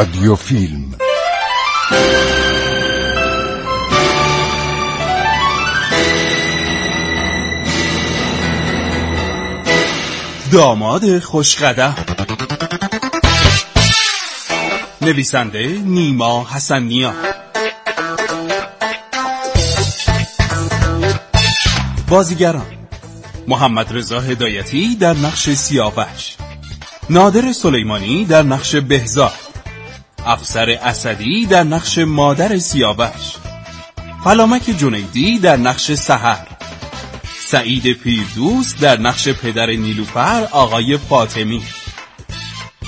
رادیو فیلم. داماد خوشقدم. نویسنده نیما حسنیا. بازیگران محمد رضا هدایتی در نقش سیاوش. نادر سلیمانی در نقش بهزاد. افسر اسدی در نقش مادر سیاوش. فلامک جنیدی در نقش سحر. سعید پیردوست در نقش پدر نیلوفر آقای فاطمی.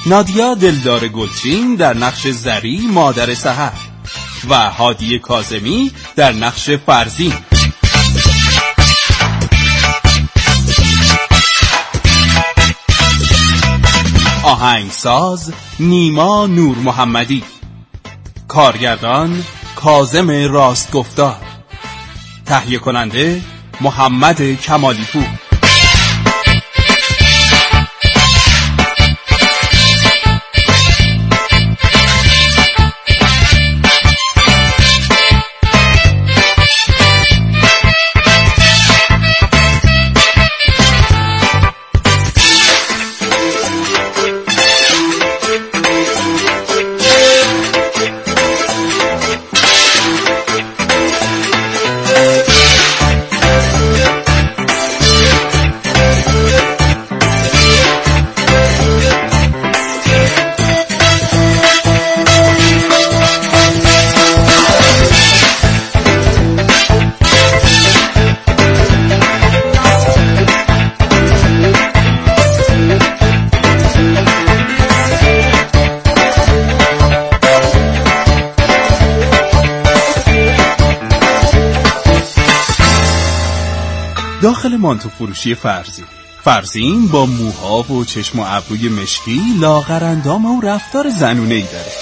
نادیا دلدار گلچین در نقش زری مادر سحر. و هادی کازمی در نقش فرزین. آهنگساز نیما نور محمدی. کارگردان کازم راستگفتار تهیه کننده محمد کمالی داخل مانتو فروشی فرزین. فرزین با موها و چشم و ابروی مشکی لاغر اندام و رفتار زنونه ای داره.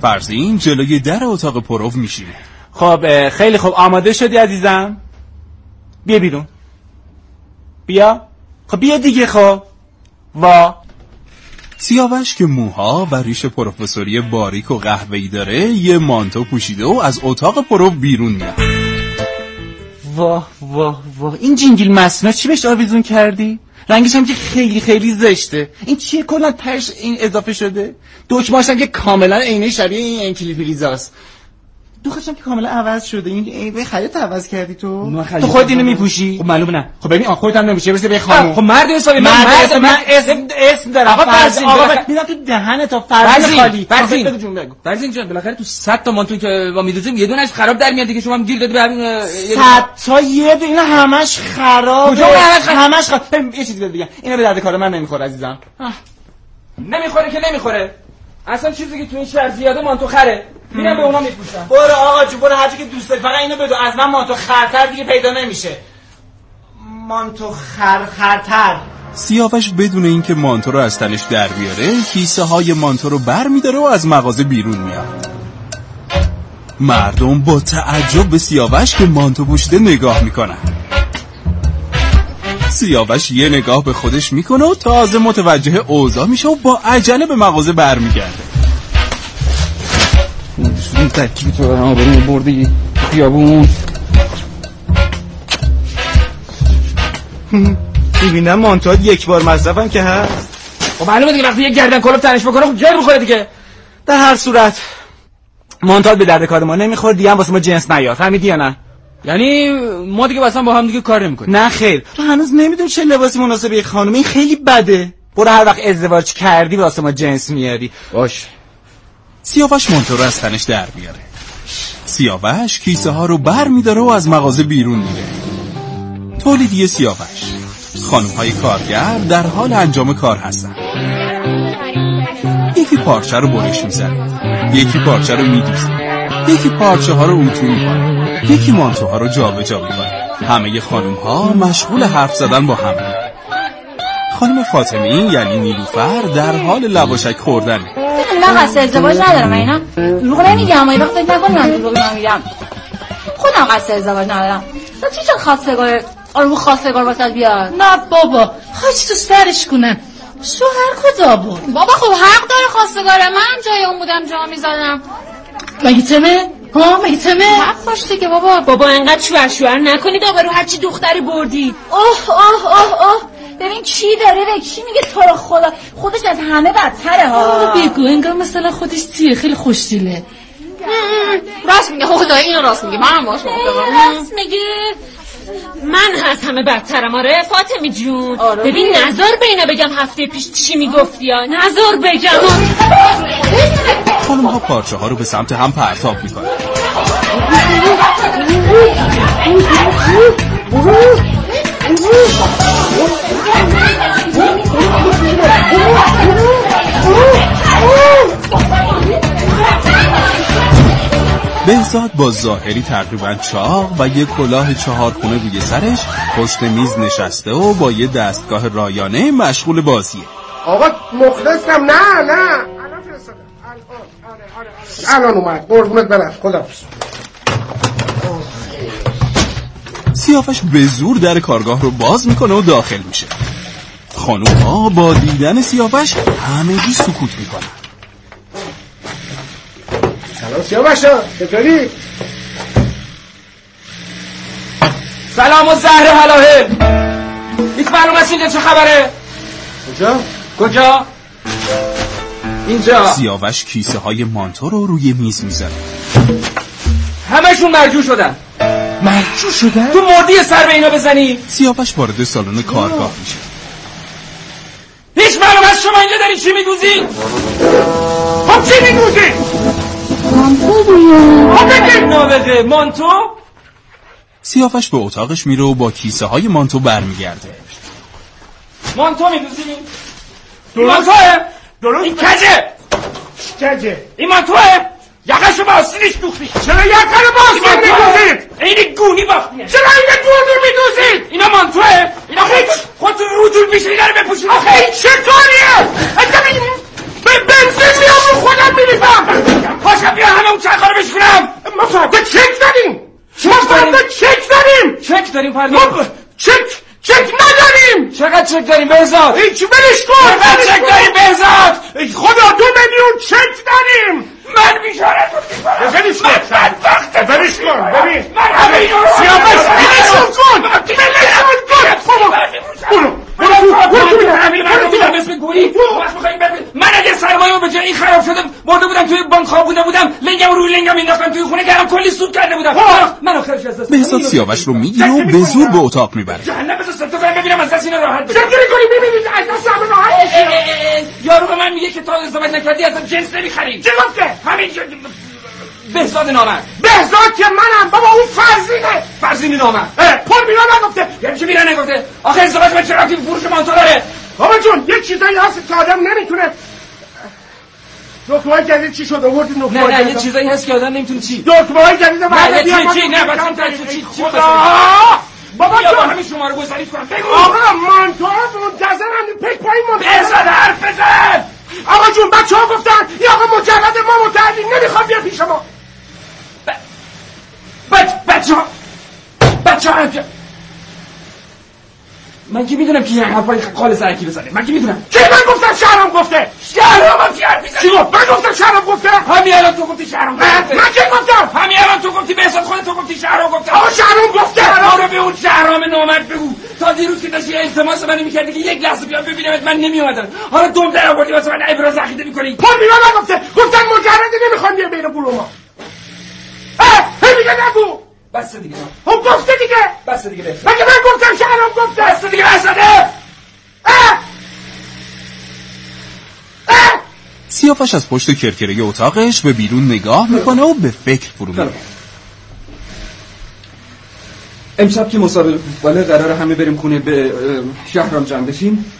فرزین جلوی در اتاق پرو میشینه. خب خیلی خوب. آماده شدی عزیزم؟ بیا بیرون. بیا. خب بیا دیگه خب. وا. سیاوش که موها و ریش پروفسوری باریک و قهوه‌ای داره یه مانتو پوشیده و از اتاق پرو بیرون میاد. واه واه واه. این جینگیل مسنا چی بهش آویزون کردی؟ رنگش هم که خیلی خیلی زشته. این چیه کلا ترش این اضافه شده؟ دکماش هم که کاملا عینه شبیه این انکلیپریزاست دوخش هم که کاملا عوض شده. این به خرید عوض کردی تو. تو خود اینو میپوشی؟ خب معلومه نه. خب ببین خودت هم نمیشه برسه به خانم. خب مرد حسابی من مرد من اسم اسم دارم. آقا فرزین، آقا میدم تو دهن تا فرزین، خالی. فرزین. بگو جون بگو. فرزین جان بالاخره تو 100 تا مانتو که با میدوزیم یه دونش خراب در میاد دیگه. شما هم گیر دادی به همین اه، یه دونه. صد تا یه دو اینا همش خرابه. کجا همش خراب؟ خراب. یه چیزی بگم. اینا به درد کار من نمی‌خوره عزیزم. نمی‌خوره که نمی‌خوره. اصلا چیزی که تو این شهر زیاده مانتو خره. میرم به اونا میپوشن برو آقا جو برو هرچی که دوست داری فقط اینو بدو. از من مانتو خرتر دیگه پیدا نمیشه. مانتو خر خرتر. سیاوش بدون اینکه مانتو رو از تنش در بیاره کیسه های مانتو رو بر میداره و از مغازه بیرون میاد. مردم با تعجب به سیاوش که مانتو پوشیده نگاه می‌کنن. سیاوش یه نگاه به خودش می‌کنه و تازه متوجه اوضاع میشه و با عجله به مغازه برمیگرده. این ترکیبی تو آبرون بردی خیابون. ببینم مانتو یک بار مصرفم که هست. خب معلومه دیگه وقتی یه گردن کلوب تنش بکنه خب جر می‌خوره دیگه. در هر صورت مانتال به درد کار ما نمی‌خوره دیگه هم واسه ما جنس نیاد. فهمیدی یا نه؟ یعنی ما دیگه اصلا با هم دیگه کار نمی‌کنیم. نه خیر. تو هنوز نمی‌دونی چه لباسی مناسب یه خانم این خیلی بده. برو هر وقت ازدواج کردی واسه ما جنس میاری باش. سیاوش مانتو رو از تنش در بیاره سیاوش کیسه ها رو بر میداره و از مغازه بیرون میره. تولیدی سیاوش. خانم های کارگر در حال انجام کار هستن. یکی پارچه رو برش می‌زنه. یکی پارچه رو میدوزه. یکی پارچه ها رو اتو می‌کنه یکی مانتوها رو جابجا می‌کنه همه خانم ها مشغول حرف زدن با هم. خانم فاطمی یعنی نیلوفر در حال لواشک خوردنه. من قصد ازدواج ندارم اینا. دروغ نمیگم وقت فکر نکن من دروغ نمیگم خودم قصد ازدواج ندارم. تو چی شد خواستگار آروم خواستگار واسه بیاد؟ نه بابا خواهش تو سرش کنن شوهر کجا بود. بابا خب حق داره خواستگار من جای اون بودم جا می‌زدم. مگه تمه؟ ها مگه تمه حق داشته که بابا. بابا انقدر شوهر شوهر نکنید آقا رو هرچی دختری بردید اوه اوه اوه اوه. ببین چی داره به کی میگه تو رو خدا. خودش از همه بدتره ها. بگو انگار مثلا خودش تیه خیلی خوشدیله راست میگه خدا اینو راست میگه. من باش راست میگه. من از همه بدترم آره. فاطمی جون. آره. ببین نظر بینه بگم هفته پیش چی می‌گفتی یا نظر بگم. خانم ها پارچه ها رو به سمت هم پرتاب می‌کنن. بهزاد با ظاهری تقریبا چاق و یه کلاه چهار خونه روی سرش پشت میز نشسته و با یه دستگاه رایانه مشغول بازیه. آقا مخلصم. نه نه. الان فرستادم الان الان اومد. قربونت برم. خدا سیافش به زور در کارگاه رو باز می‌کنه و داخل میشه. خانوم ها با دیدن سیافش همگی سکوت می‌کنن. سلام سیاوشا چطوری؟ سلام و زهر حلاهل هیچ معلوم است اینجا چه خبره. کجا؟ کجا؟ اینجا. سیاوش کیسه های مانتو رو روی میز می‌ذاره همشون مرجو شدن. مرجو شدن؟ تو مردی سر به اینا بزنی. سیاوش وارد سالن کارگاه میشه. هیچ معلوم است شما اینجا داری چی میدوزی خب چی میگوزی؟ خب نابغه مانتو؟ سیاوش به اتاقش میره و با کیسه های مانتو برمیگرده. مانتو میدوزی؟ مانتوه؟ درست. این کجه؟ کجه؟ این مانتوه؟ یقشو با آستینش دوختی. چرا یک رو باز میدوزید؟ این گونی باختیه چرا این گونی میدوزید؟ اینا مانتوه. اینا خودتون خودتون میشه اینا رو بپوشید آخه این چه کاریه؟ اصلا این به بنزین میام خودم میریزم. پاشم بیا همه اون چرخا رو بشکنم ما فردا چک داریم. ما؟ فردا چک داریم چک داریم پرداخت چک چک نداریم. چقدر چک داریم بهزاد؟ هیچ ولش کن چقدر چک. داریم بهزاد؟ خدا دو میلیون چک داریم. من بیچاره تو ولش کن. من بدبخت. ولش کن ببین. من همه اینا رو سیاوش ولشون کن. ولشون کن. برو. برو برو تو برو تو من اگه سرمایه به جای این خراب شده برده بودم توی بانک خوابونده بودم لنگم روی لنگم مینداختم توی خونه کردم کلی سود کرده بودم. من آخرش از دست. بهزاد سیاوش رو می‌گیره و به زور به اتاق می‌بره. جهنم سر تو کنم ببینم از دست اینا راحت بشم چه کنی ببینید از دست همه راحت یارو به من میگه که تا ازدواج نکردی اصلا جنس نمی‌خری. چه گفته؟ همین بهزاد نامرد. بهزاد که منم بابا اون فرزینه. فرزین نامرد. پر میرا نگفته. یعنی چی میرن نگفته؟ آخه ازدواج من چرا که فروش مانتو داره؟ بابا جون یه چیزایی هست که آدم نمی‌تونه دکمه های جدید چی شد؟ آوردی نه نه یه چیزایی هست که آدم نمی‌تونه چی؟ دکمه های جدید نه، چی، ما چی، نه، کم چی،. چی،؟ بابا جون! همین شما رو گذاریش کنم. بگو! آقا منتو منتظرم پک پای منتظر بهزاد حرف بزن! آقا جون بچه ها گفتن یا آقا مجرد ما متحدی نمی‌خوام بیا پیش ما. بچ بچه ها بچه ها من که می‌دونم که یه حرفای خال سرکی بزنه. من که می‌دونم. کی؟ من گفتم شهرام گفته. شهرام هم چی حرف می‌زنی چی گفت؟ من گفتم شهرام گفته. همین الان تو گفتی شهرام گفته. من کی گفتم؟ همین الان تو گفتی به خودت تو گفتی شهرام گفته. آقا شهرام گفته. رو به اون شهرام نامرد بگو. تا دیروز که داشتی التماس منو می‌کردی که یک لحظه بیام ببینمت من نمیومدم حالا دم در آوردی واسه من ابراز عقیده می‌کنی. پر میرا نگفته گفتن مجردی نمی‌خوام بیا بین ما میگه نگو. بس دیگه. خب گفته دیگه. بس دیگه. بس مگه من گفتم شهرام گفته؟ بس دیگه بس اه! سیاوش از پشت کرکره اتاقش به بیرون نگاه می‌کنه و به فکر فرو میره امشب که مسابقه فوتبال قرار همه بریم خونه به شهرام جمع بشیم.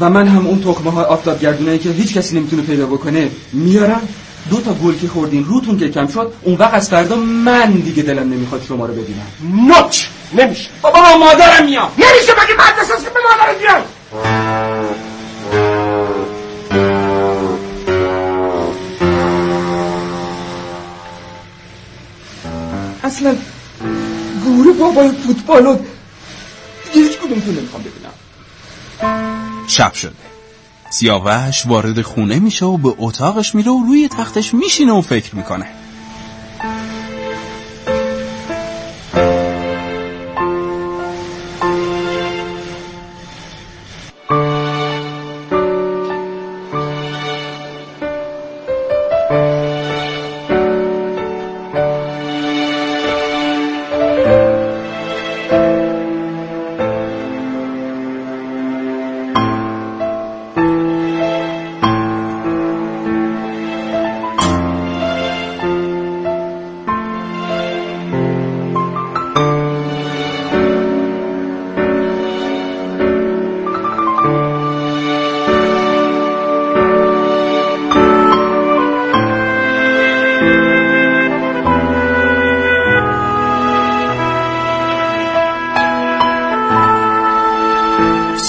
و من هم اون تخمه ها آفتاب گردونه که هیچ کسی نمی‌تونه پیدا بکنه میارم. دو تا گل که خوردین روتون که کم شد اون وقت از فردا من دیگه دلم نمی‌خواد شما رو ببینم. نوچ! نمیشه. بابا با مادرم میام نمیشه مگه مدرسه است که به مادرت بیای اصلا بابای فوتبال و دیگه هیچ کدومتون نمی‌خوام ببینم. شب شده. سیاوش وارد خونه میشه و به اتاقش میره و روی تختش میشینه و فکر می‌کنه.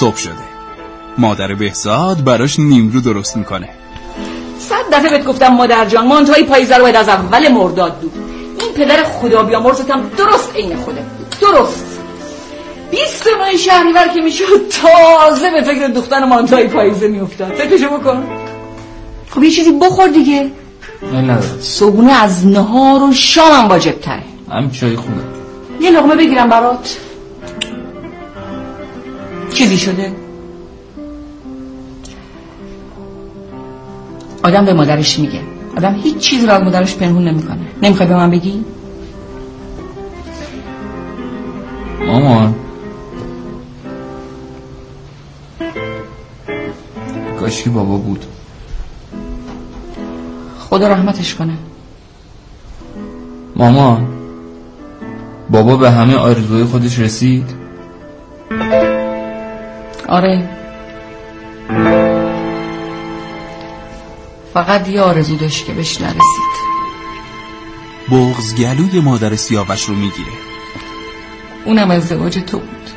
صبح شده. مادر بهزاد براش نیمرو درست می‌کنه. صد دفعه بهت گفتم مادر جان مانتوهای پاییزه رو باید از اول مرداد دو. این پدر خدا بیامرزتم درست عین خوده. درست. بیست ماه شهریور که می‌شد تازه به فکر دختر مانتوهای پاییزه میافتاد. فکرشو بکن خب یه چیزی بخور دیگه. نه ندارم صبحونه از نهار و شامم واجب تره هم چای خونه یه لقمه بگیرم برات. چیزی شده؟ آدم به مادرش میگه. آدم هیچ چیز رو از مادرش پنهون نمی‌کنه. نمی‌خوای به من بگی؟ مامان. کاشکی بابا بود. خدا رحمتش کنه. مامان بابا به همه آرزوهای خودش رسید؟ آره. فقط یه آرزو داشت که بهش نرسید. بغز گلوی مادر سیاوش رو می‌گیره. اونم ازدواج تو بود.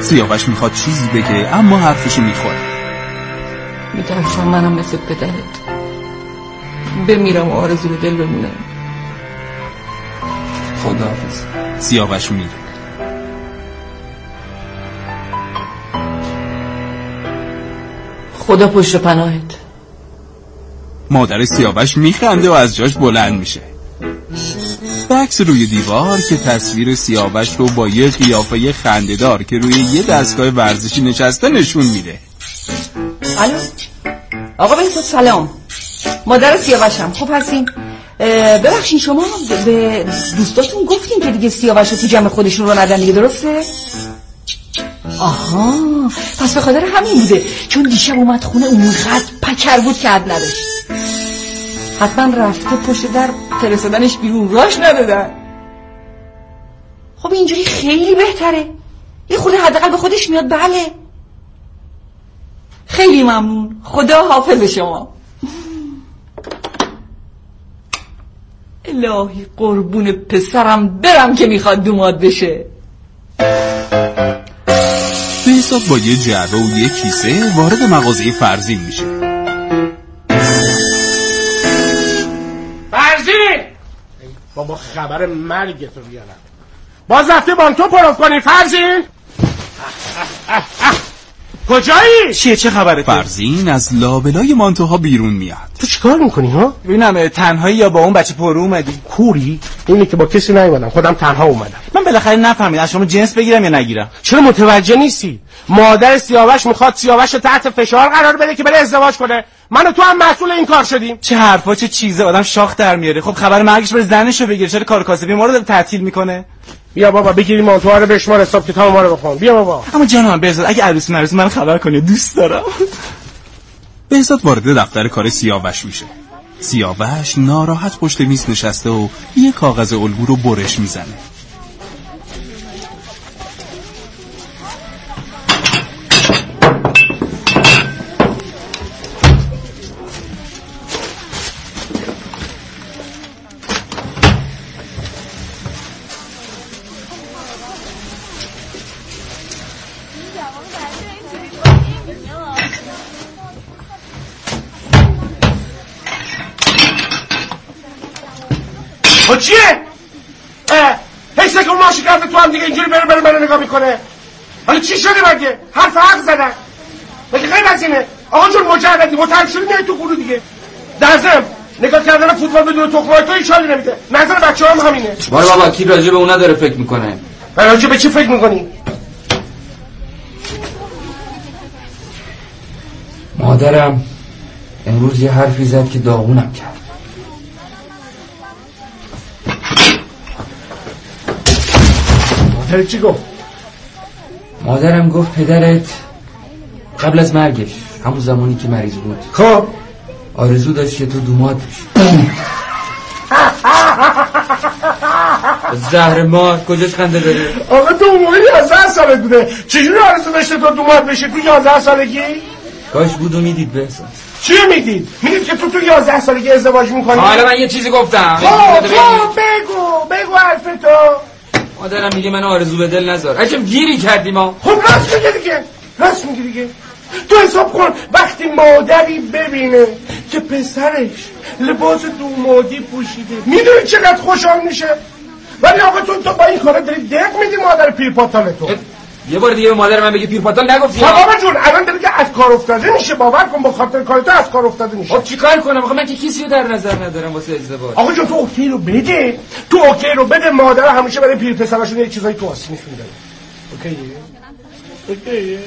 سیاوش می‌خواد چیزی بگه اما حرفشو می‌خوره. میترسم منم مثل پدرت بمیرم و آرزو به دل بمونم. خداحافظ. سیاوش میره خدا پشت پناهت. مادر سیاوش میخنده و از جاش بلند میشه. بکس روی دیوار که تصویر سیاوش رو با یه قیافه خندهدار که روی یه دستگاه ورزشی نشسته نشون میده. الو آقا بهتون سلام. مادر سیاوشم. خوب هستین. ببخشین شما به دوستاتون گفتین که دیگه سیاوش رو تو جمع خودشون رو ندن دیگه درسته؟ آها پس به خاطر همین بوده. چون دیشب اومد خونه اونقدر پکر بود که حد نداشت. حتما رفته پشت در فرستادنش بیرون. راش ندادن. خب اینجوری خیلی بهتره. یه خود حداقل به خودش میاد بله. خیلی ممنون. خدا حافظ شما. الهی قربون پسرم برم که می‌خواد دوماد بشه. بهزاد با یه جعبه و یه کیسه وارد مغازه فرزین میشه. فرزین! بابا خبر مرگ تو بیارم. باز رفتی مانتو پرو کنی فرزین. کجایی؟ چیه چه خبره تو؟ فرزین از لابلای مانتوها بیرون میاد تو چیکار می‌کنی ها؟ ببینم تنهایی یا با اون بچه پررو اومدی کوری؟ اینی که با کسی نیومدم خودم تنها اومدم من بالاخره نفهمیدم از شما جنس بگیرم یا نگیرم چرا متوجه نیستی؟ مادر سیاوش می‌خواد سیاوش رو تحت فشار قرار بده که بره ازدواج کنه من و تو هم مسئول این کار شدیم چه حرفا چه چیزه آدم شاخ در میاره خب خبر مرگش بره زنشو بگیره چرا کار کاسبی ما رو داره تعطیل می‌کنه بیا بابا بگیری مانتوها رو بشمار حساب کتاب ما رو بخون. بیا بابا. اما جان من بذار اگه عروسی نرسی من خبر کنی دوست دارم. بهزاد وارد دفتر کار سیاوش میشه. سیاوش ناراحت پشت میز نشسته و یه کاغذ الگو رو برش می‌زنه. می‌کنه. حالا چی شده مگه؟ حرف حق زدن. مگه غیر از اینه؟ آقا جون مجردی شدی میای تو گروه دیگه. در ضمن نگاه کردن فوتبال بدون تخمه تو ایشالی نمیده. نظر بچه هم همینه. بار بابا کی راجع به اون نداره فکر می‌کنه؟ راجع به چی فکر می‌کنی؟ مادرم امروز یه حرفی زد که داغونم کرد. مادر چی گفت؟ مادرم گفت پدرت قبل از مرگش همون زمانی که مریض بود. خب. آرزو داشت که تو دوماد بشی. زهر مار کجاش خنده داره؟ آقا تو اون موقع 11 سالت بوده. چجوری آرزو داشته تو دومات بشه تو 11 سالگی؟ کاش بود و می‌دید به احساس. چی می‌دید؟ می‌دید که تو تو 11 سالگی ازدواج می‌کنی؟ حالا من یه چیزی گفتم. خب خب بگو بگو حرف تو مادرم میگه من آرزو به دل نذار عجب گیری کردی ما خب راست میگه دیگه. راست میگه دیگه. تو حساب کن وقتی مادری ببینه که پسرش لباس دومادی پوشیده. می‌دونی چقدر خوشحال میشه؟ ولی آقا تو تو با این کارا داری دق میدی مادر پیرپاتال تو. یه بار دیگه به مادر من بگی پیرپاتال نگفتی بابا جون الان داری که از کار افتاده میشه باور کن با خاطر کار تو از کار افتاده میشه. خب چیکار کنم؟ آخه من که کسی رو در نظر ندارم واسه ازدواج. آقا جون تو OK رو بده. تو OK رو بده مادر همیشه برای پیر پسرشون یه چیزایی تو آستینش میدن OK ـه؟ OK ـه؟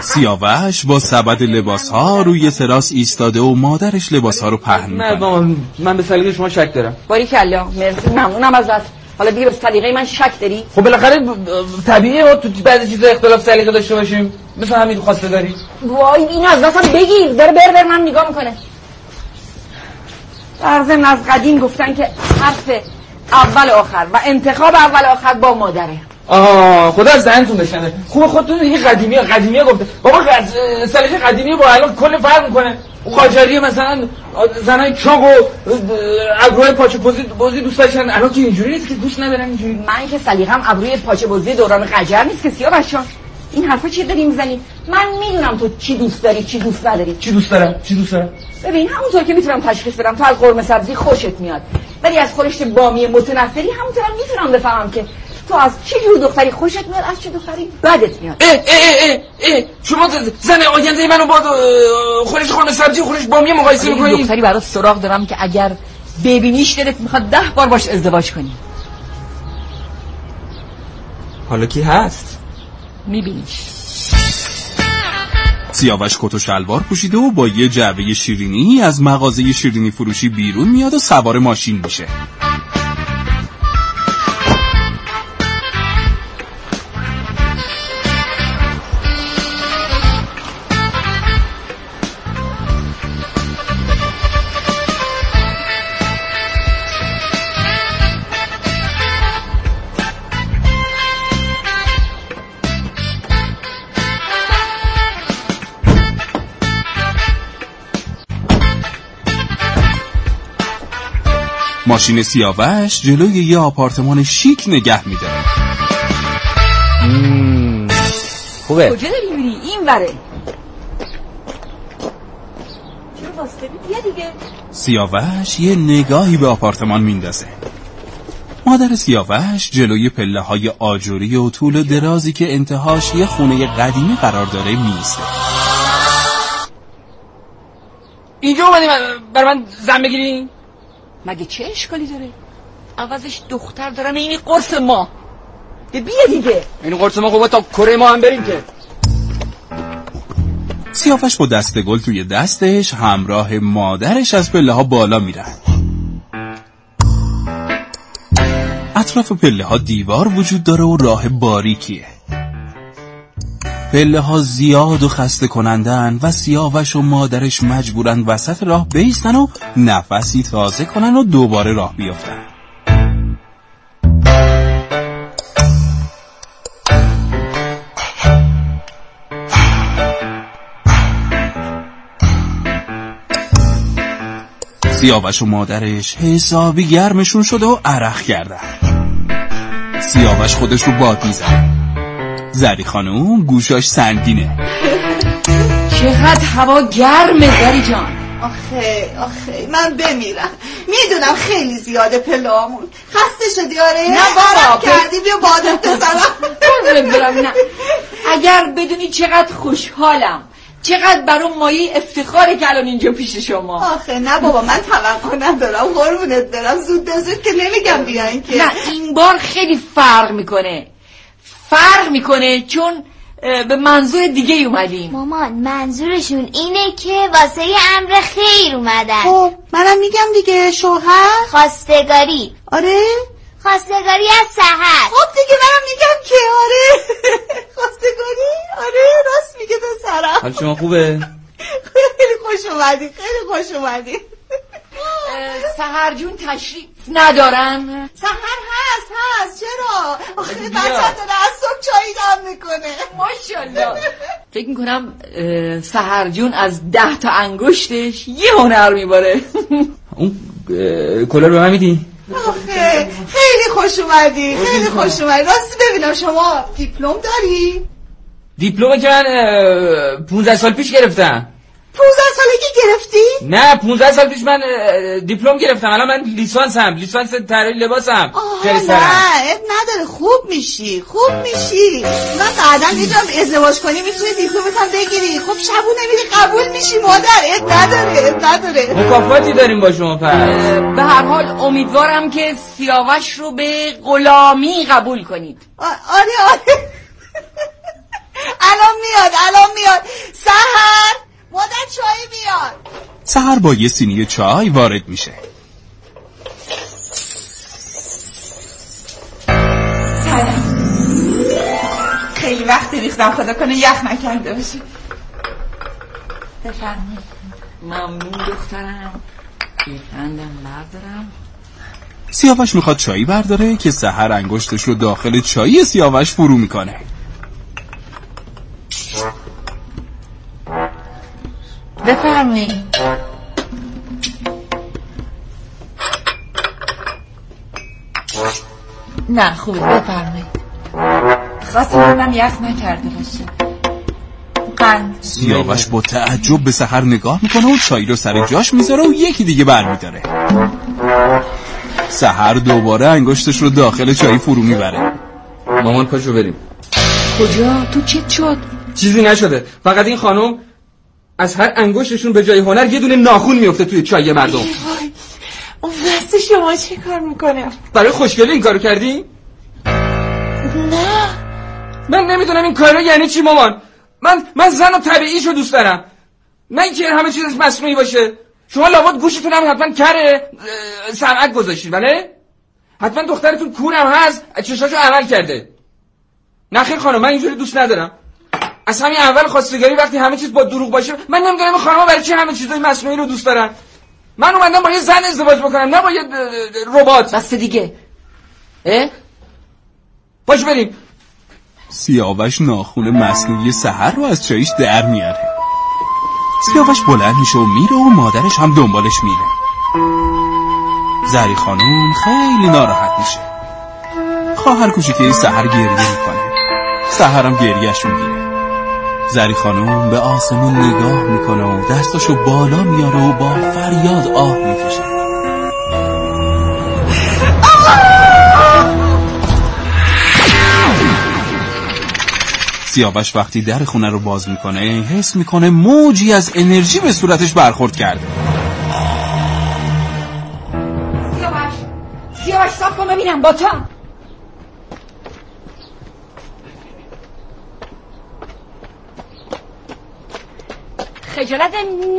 سیاوش با سبد لباس ها روی تراس ایستاده و مادرش لباس ها رو پهن نه می‌کنه. مامان من به سلیقه شما شک دارم. باریکلا مرسی. ممنونم ازت. حالا دیگه به سلیقه من شک داری؟ خب بالاخره طبیعیه ما تو بعضی چیزا اختلاف سلیقه داشته باشیم. مثل همین خواسته داری وای این از دستم بگیر. داره بر بر من نگاه می‌کنه. در ضمن از قدیم گفتن که حرف اول آخر و انتخاب اول آخر با مادره. آها خدا از دهنتون بشنه خوب خودتون یه قدیمی قدیمی گفته. بابا قد- سلیقه قدیمی با الان کل فرق می‌کنه. اون قاجاری مثلا زنای چاق و ابروی پاچه بازی بازی دوست داشتن. الان که اینجوری نیست که دوست ندارن اینجوری. من که سلیقم ابروی پاچه بازی دوران قجر نیست که سیاه بچان این حرفا چی داری می‌زنی من می‌دونم تو چی دوست داری چی دوست نداری. چی دوست دارم؟ چی دوست دارم؟ ببین همونطور که می‌تونم تشخیص بدم تو از قرمه سبزی خوشت میاد. ولی از خورشت بامی متنفری همونطورم می‌تونم بفهمم که تو از چه جور دختری؟ خوشت میاد؟ از چه دختری؟ بدت میاد. اه اه اه اه شما زن آینده منو با خورش خورم سبزی و خورش بامی مقایسه می‌کنی؟ دختری برات سراغ دارم که اگر ببینیش دلت می‌خواد ده بار باش ازدواج کنی. حالا کی هست؟ میبینیش. سیاوش کت و شلوار پوشیده و با یه جعبه شیرینی از مغازه شیرینی فروشی بیرون میاد و سوار ماشین میشه. ماشین سیاوش جلوی یه آپارتمان شیک نگه میداره. خوبه. کجا داری میری این بیا دیگه. سیاوش یه نگاهی به آپارتمان میندازه. مادر سیاوش جلوی پله های آجوری و طول و درازی که انتهاش یه خونه قدیمی قرار داره میسته اینجا اومدی من بر من زن بگیری؟ مگه چه اشکالی داره؟ عوضش دختر دارن این قرص ما. بیا دیگه. این قرص ما خوبه تا کره ما هم بریم که. سیاوش با دست گل توی دستش همراه مادرش از پله ها بالا میرن. اطراف پله ها دیوار وجود داره و راه باریکیه. پله ها زیاد و خسته کنندن و سیاوش و مادرش مجبورن وسط راه بیستن و نفسی تازه کنن و دوباره راه بیفتن سیاوش و مادرش حسابی گرمشون شده و عرق کردن. سیاوش خودش رو باد میزن زری خانوم گوشاش سنگینه. چقدر هوا گرمه زری جان. آخه آخه من بمیرم. می‌دونم خیلی زیاده پلامون خسته شدی آره؟ نه بابا، کردی بیا بادت بزنم برم نه. اگر بدونی چقدر خوشحالم چقدر برام مایه افتخاره که الان اینجا پیش شما. آخه نه بابا من توقع ندارم قربونت برم. زود زود که نمیگم بیاین که. نه این بار خیلی فرق می‌کنه. فرق می‌کنه چون به منظور دیگه اومدیم. مامان منظورشون اینه که واسه یه امر خیر اومدن. خب منم میگم دیگه شوهر؟ خواستگاری. آره؟ خواستگاری از سهر خب دیگه منم میگم که آره. خواستگاری؟ آره راست میگه پسرم. حال شما خوبه؟ خیلی خوش اومدی خیلی خوش اومدی. سهر جون تشریف ندارن؟ سهر هست هست. چرا؟ آخه بچه داره از صبح چایی دم می‌کنه. ماشاءالله. فکر می‌کنم سهر جون از ده تا انگشتش یه هنر میباره. اون کلا رو من میدی؟ آخه خیلی خوش اومدی خیلی خوش اومدی. راستی ببینم شما دیپلم داری؟ دیپلم که من اه، 15 سال پیش گرفتم. 15 سالگی گرفتی؟ نه 15 سال پیش من دیپلم گرفتم. الان من لیسانس هم لیسانس طراحی لباسم آه نه اب نداره. خوب میشی خوب میشی. من بعدا یه جام ازدواج کنی می‌تونی دیپلمت هم بگیری. خب شبونه میری قبول میشی مادر. اب نداره اب نداره. مکافاتی داریم با شما پس. به هر حال امیدوارم که سیاوش رو به غلامی قبول کنید. آره آره. الان میاد الان میاد. سهر مادر چای میاد سهر با یه سینی چای وارد میشه. خیلی وقت ریختم خدا کنه یخ نکرده باشی ممنون دخترم. یه قندم بردارم. سیاوش می‌خواد چایی برداره که سهر انگشتش رو داخل چایی سیاوش فرو می‌کنه. بفرمایید. نه خوبه بفرمایید. خواستم ببینم یخ نکرده باشه. قند. سیاوش با تعجب به سهر نگاه می‌کنه و چایی رو سر جاش می‌ذاره و یکی دیگه برمیداره. سهر دوباره انگشتش رو داخل چایی فرو می‌بره. مامان پاشو بریم. کجا؟ تو چت شد چیزی نشده. فقط این خانم از هر انگشتشون به جای هنر یه دونه ناخون میفته توی چای مردم. اون دست شما چه کار می‌کنه برای خوشگلی این کارو کردی؟ نه. من نمی‌دونم این کارا یعنی چی مامان. من من زن و طبیعیشو دوست دارم. نه اینکه همه چیزش مصنوعی باشه. شما لابد گوشتون هم حتما کره صنعت گذاشتید بله؟ حتما دخترتون کورم هست چشاشو عمل کرده. نه خیر خانم من اینجوری دوست ندارم. از همین اول خواستگاری وقتی همه چیز با دروغ باشه من نمی‌دونم این خانم‌ها برای چی همه چیزای مصنوعی رو دوست دارن. من اومدم با یه زن ازدواج بکنم نه با یه ربات. بس دیگه. اه؟ باش بریم. سیاوش ناخون مصنوعی سهر رو از چایش در میاره. سیاوش بلند میشه و میره و مادرش هم دنبالش میره. زری خانوم خیلی ناراحت میشه. خواهر کوچیکه سهر گریه می‌کنه. سهر هم گریهش می‌گیره. زری خانوم به آسمون نگاه می‌کنه و دستاشو بالا میاره و با فریاد آه می‌کشه. سیاوش وقتی در خونه رو باز می‌کنه حس می‌کنه موجی از انرژی به صورتش برخورد کرده سیاوش سیاوش صاف کن ببینم با تو خجالت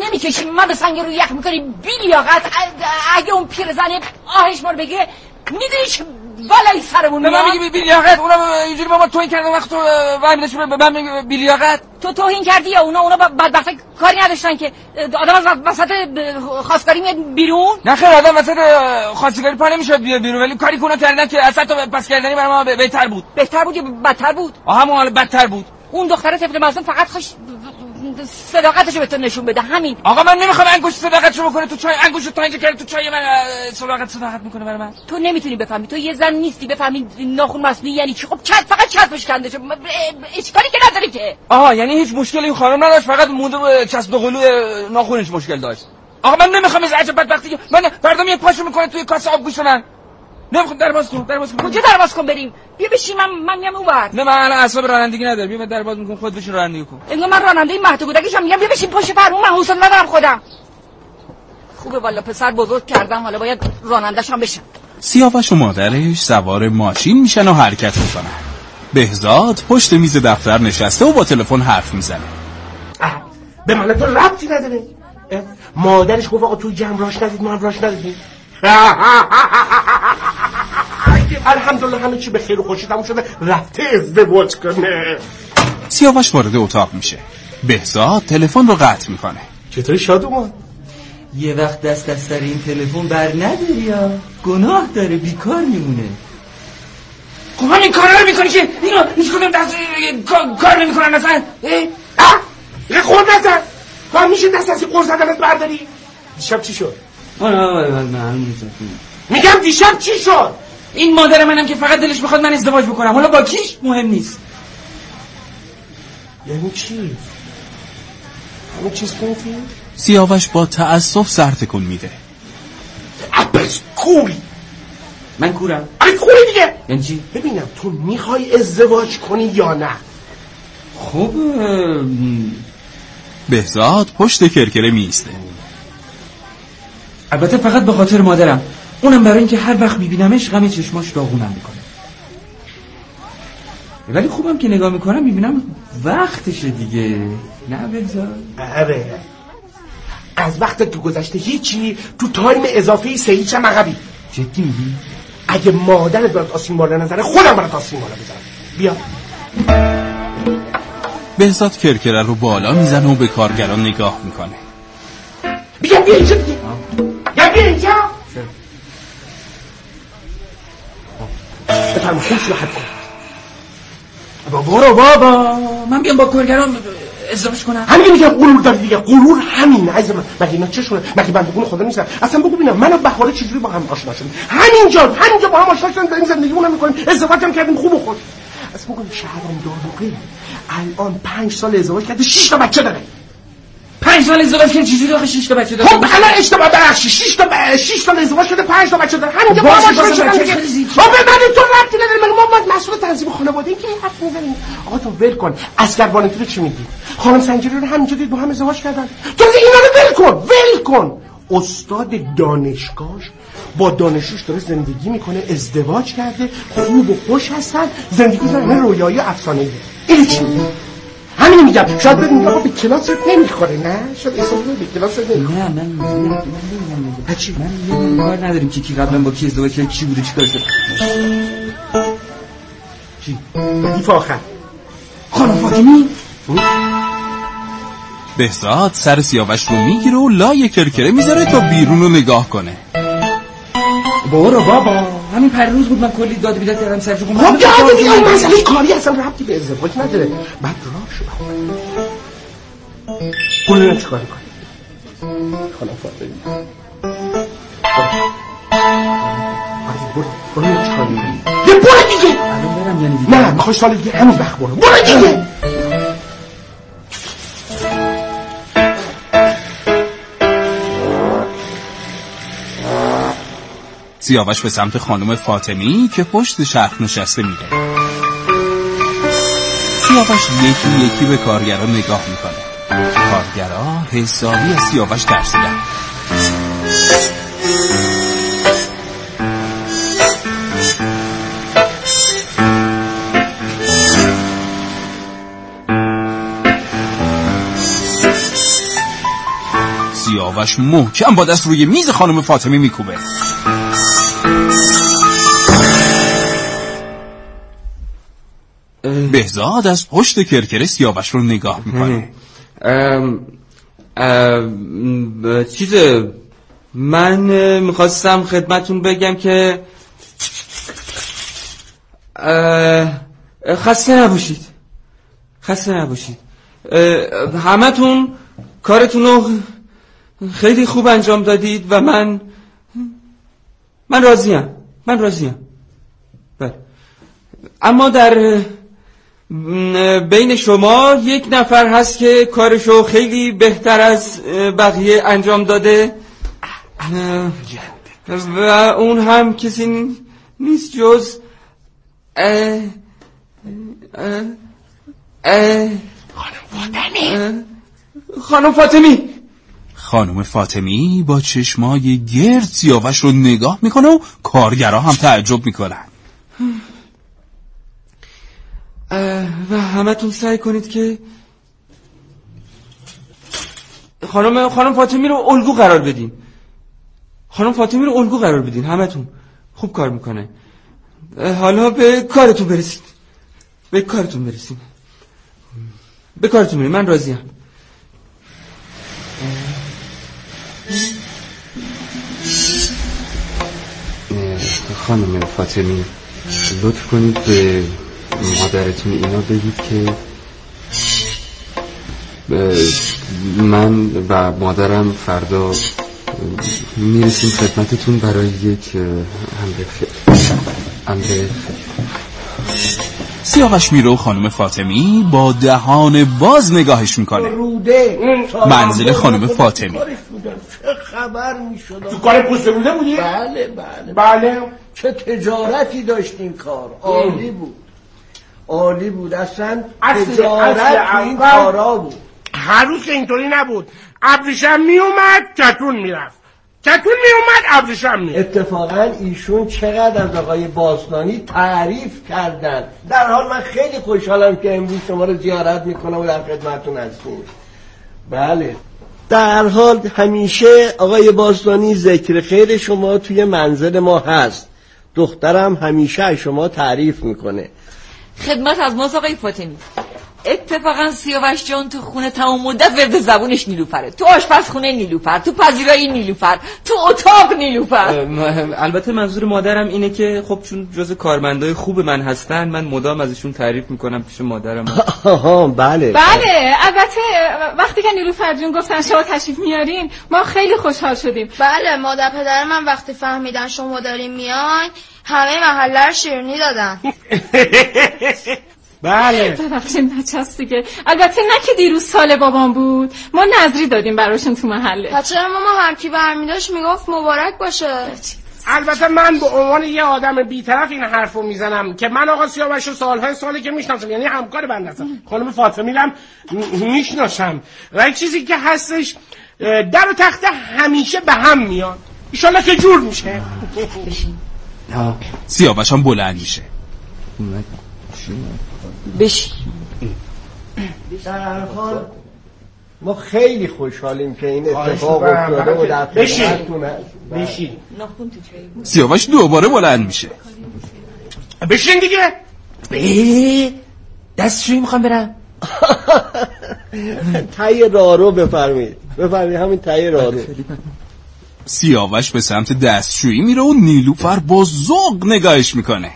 نمی‌کشی من به سنگ رو یخ می‌کنی بی لیاقت اگه اون پیرزنه آهش ما رو بگه می‌دونی چه بالای سرمون به من میاد؟ میگی بیلیاقت؟ اونم اینجوری با ما توی کردن وقت تو برمیداشت به من میگی بیلیاقت؟ تو توهین کردی یا اونا؟ اونا بدبختا کاری نداشتن که. آدم از وسط خواستگاری میاد بیرون. نه خیر آدم وسط خواستگاری پا نمی‌شد بیاد بیرون. ولی کاری اونا کردن که اصلا تو پس کردنی برای ما به- بهتر بود. بهتر بود یا بدتر بود؟ آه همون حال بدتر بود. اون دختره طفل مظلوم فقط خوش صداقتشو به تو نشون بده همین. آقا من نمی‌خوام انگشت صداقتشو بکنه تو چای انگشت تا اینجا کرد تو چای من صداقت صداقت می‌کنه برای من. تو نمی‌تونی بفهمی تو یه زن نیستی بفهمی ناخون مصنوعی یعنی چی؟ خب چت فقط چسبش کنده شد. اشکالی که نداره که. آها یعنی هیچ مشکلی این خانم نداشت فقط مونده چسب دو قلو ناخونش مشکل داشت. آقا من نمی‌خوام از عجب بدبختی من فردا میاد پاشو می‌کنه توی کاسه آب گوش من. نمی‌خوام در باز کن در باز کن کجا در باز کن بریم؟ بیا بشین من من میام اونور نه من الان اعصاب رانندگی ندارم. بیا در باز میکن خود بشین رانندگی کن. انگار من راننده این مهد کودکشم میگم بیا بشین پشت فرمون من حوصله ندارم خودم. خوبه والا پسر بزرگ کردم. حالا باید رانندش هم بشم. سیاوش و مادرش سوار ماشین میشن و حرکت می‌کنن. بهزاد پشت میز دفتر نشسته و با تلفن حرف می‌زنه. به من تو ربطی نداره. مادرش گفت آقا توی جمع راش ندید ما هم راش ندیدیم الحمدلله همه چی به خیر و خوشی تموم شده. رفته ازدواج کنه. سیاوش وارد اتاق میشه. بهزاد تلفن رو قطع می‌کنه. چطوری شادومان یه وقت دست از سر این تلفن بر نداری یا؟ گناه داره بیکار میمونه. خب همین کارا رو می‌کنی که؟ اینا هیچ کدوم دست کار- کار نمی‌کنن اصلا اه؟ یه خور نزن تو هم میشه دست از این قرص برداری؟ دیشب چی شد؟ میگم دیشب چی شد؟ این مادر منم که فقط دلش بخواد من ازدواج بکنم. حالا با کیش مهم نیست. یعنی چی؟ همین چیز کنی سیاوش با تأسف سر تکون میده. عباس کوری! من کورم. آره کوری دیگه! یعنی چی؟ ببینم تو می‌خوای ازدواج کنی یا نه؟ خب بهزاد پشت کرکره میسته البته فقط به خاطر مادرم. اونم برای اینکه هر وقت میبینمش غم چشماش داغونم می‌کنه. ولی خوبم که نگاه می‌کنم می‌بینم وقتشه دیگه. نه بگذار آره. از وقت که گذشته هیچی تو تایم اضافه سه هیچ هم عقبی جدی میگی؟ اگه مادرت برات آسین بالا نظره خودم برات آسین بالا بزنم. بیا. بهزاد کرکره رو بالا می‌زنه و به کارگران نگاه می‌کنه. بیا بیا اینجا دیگه بیا بیا اینجا بفرما خوب راحت کن بابا برو بابا من بیام با کارگران ازدواج کنم همین میگم غرور داری دیگه غرور همین عزیز من مگه اینا چشونه مگه بندگون خدا نیستن اصلا بگو ببینم من و بهاره چجوری با هم آشنا شدیم همینجا همینجا با هم آشنا شدیم داریم زندگیمون می‌کنیم ازدواج هم کردیم خوب و خوش اصلا بگم شهرام داروغه الان پنج سال ازدواج کرده شش تا بچه داره پنج سال ازدواج کردی چجوری آخه شش تا بچه داری خب الان اشتباه بخشی شش تا ب... شش سال ازدواج شده پنج تا بچه داره همینجا با هم باشه، آشنا باشه، شدیم بچه. خب به من تو ربطی نداره. مگه ما باید مسئول تنظیم خانواده این که حرف می‌زنیم؟ آقا تو ول کن. اسکر والنتی رو چی میگی؟ خانم سنجری رو همینجا دید با هم ازدواج کردن. تو اینا رو ول کن. ول کن. استاد دانشگاهش با دانشجوش داره زندگی می‌کنه ازدواج کرده خوب و خوش هستن. زندگی داره رویایی افسانه‌ایه این چی؟ همین میگم شاید بدون آقا به کلاست نمی‌خوره نه شاید کنی به کلاست نمی‌خوره نه من من من چی من کار نداریم که کی قبلا با کی ازدواج کرد کی بوده چیکار شد چی ردیف آخر خانم فاطمی بهزاد سر سیاوش رو می‌گیره و لای کرکره می‌ذاره تا بیرون رو نگاه کنه برو بابا همین پر روز بود من کلی داد بیداد کردم سرجو کنم خب یاد میگم مسئله کاری اصلا ربطی به ازدواج نداره. بعد راه شو. گلو رو چیکار می‌کنی خانم فاطمه. برو برو. برو چیکار می‌کنی یه برو دیگه. الان برم یعنی نه می‌خوای سال دیگه؟ وقت برو. برو دیگه. سیاوش به سمت خانم فاطمی که پشت شرخ نشسته میره سیاوش یکی یکی به کارگران نگاه می‌کنه. کارگرا حسابی از سیاوش ترسیدن سیاوش محکم با دست روی میز خانم فاطمی میکوبه. بهزاد از پشت کرکره سیاوش رو نگاه می‌کنه. چیز من می‌خواستم خدمتون بگم که خسته نباشید. خسته نباشید. همتون کارتون رو خیلی خوب انجام دادید و من من راضیم. من راضیم. بله. اما در بین شما یک نفر هست که کارشو خیلی بهتر از بقیه انجام داده. و اون هم کسی نی- نیست جز اه، اه، اه، اه، خانم فاطمی. خانم فاطمی با چشمای گرد سیاوش رو نگاه می‌کنه و کارگرا هم تعجب می‌کنن. و همتون سعی کنید که خانم خانم فاطمی رو الگو قرار بدین. خانم فاطمی رو الگو قرار بدین همتون. خوب کار می‌کنه. حالا به کارتون برسید. به کارتون برسید. به کارتون برسید من راضیم. خانم فاطمی لطف کنید به مادرتون اینا بگید که من و مادرم فردا می‌رسیم خدمتتون برای یک امر خ- امر سیاوش میره و خانم فاطمی با دهان باز نگاهش می‌کنه. روده. منزل خانم فاطمی. چه خبر می شد تو کار پوست روده بودی؟ بله بله. بله. چه تجارتی داشت این کار؟ عالی بود. عالی بود. اصلا اصل- تجارت تو این کارا بود. هر روز که اینطوری نبود. ابریشم میومد کتون می‌رفت. کتون میومد ابریشم می‌رفت. اتفاقا ایشون چقدر از آقای باسنانی تعریف کردن. در حال من خیلی خوشحالم که امروز شما رو زیارت می‌کنم و در خدمتتون هستیم. بله. در حال همیشه آقای باسنانی ذکر خیر شما توی منزل ما هست. دخترم همیشه از شما تعریف می‌کنه. خدمت از ماست آقای فاطمی. اتفاقا سیاوش جان تو خونه تمام مدت ورد زبونش نیلوفره. تو آشپزخونه نیلوفر تو پذیرایی نیلوفر تو اتاق نیلوفر. البته منظور مادرم اینه که خب چون جز کارمندای خوب من هستن من مدام ازشون تعریف می‌کنم پیش مادرم. آها بله. بله البته وقتی که نیلوفر جون گفتن شما تشریف میارین ما خیلی خوشحال شدیم. بله مادر پدر من وقتی فهمیدن شما دارین میاین همه محله رو شیرینی دادن. بله. ببخشید نچست دیگه. البته نه که دیروز سال بابام بود. ما نظری دادیم براشون تو محله. پس چرا ماما هر کی برمیداشت می‌گفت مبارک باشه. البته من به عنوان یه آدم بیطرف این حرف رو می‌زنم که من آقا سیاوش رو سالهای سالی که می‌شناسم یعنی همکار بنده هستم خانم فاطمی هم می‌شناسم. و یک چیزی که هستش در و تخته همیشه به هم میان ایشالله که جور میشه؟ سیاوش هم بلند میشه. هر حال ما خیلی خوشحالیم که این اتفاق. افتاده و در بشین. سیاوش دوباره بلند میشه. بشین دیگه. دستشویی می‌خوام برم. تای رارو بفرمایید. بفرمایید همین تای رارو. سیاوش به سمت دستشویی میره و نیلوفر با ذوق نگاهش می‌کنه.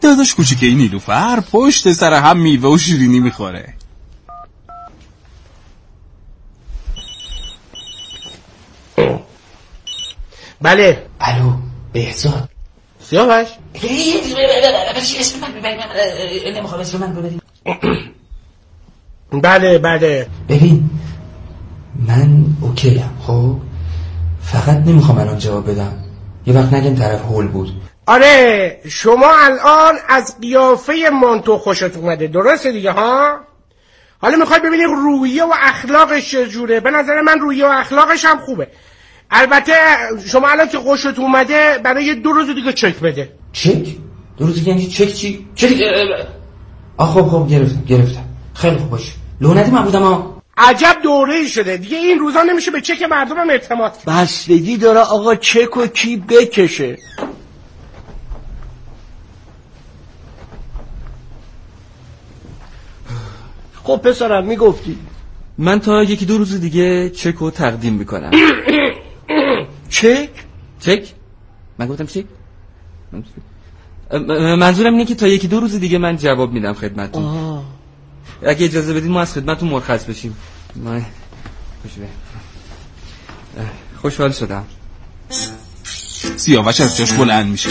داداش کوچیکه این نیلوفر پشت سر هم میوه و شیرینی می‌خوره. بله. الو بهزاد. سیاوش؟ نمی‌خوام اسم من بله بله. ببین. من اوکیم خب؟ فقط نمی‌خوام الان جواب بدم. یه وقت نگم طرف هول بود. آره شما الان از قیافه مانتو خوشت اومده. درسته دیگه ها؟ حالا می‌خوای ببینی رویه و اخلاقش چجوره به نظر من رویه و اخلاقش هم خوبه. البته شما الان که خوشت اومده برای دو روز دیگه چک بده. چک؟ دو روز دیگه یعنی چک چی؟ چک؟ آه خب خب گرفتم گرفتم. خیلی خوب باش. لونتی من بودم ها؟ عجب دوره شده دیگه این روزا نمیشه به چک مردم هم اعتماد کرد. بستگی داره آقا چک و کی بکشه خب پسرم می‌گفتی من تا یکی دو روز دیگه چک رو تقدیم می‌کنم چک چک؟ من گفتم چک؟ منظورم اینه که تا یکی دو روز دیگه من جواب میدم خدمتتون آه. اگه اجازه بدید ما از خدمتتون مرخص بشیم. اه، خوشحال شدم. سیاوش از جاش بلند میشه.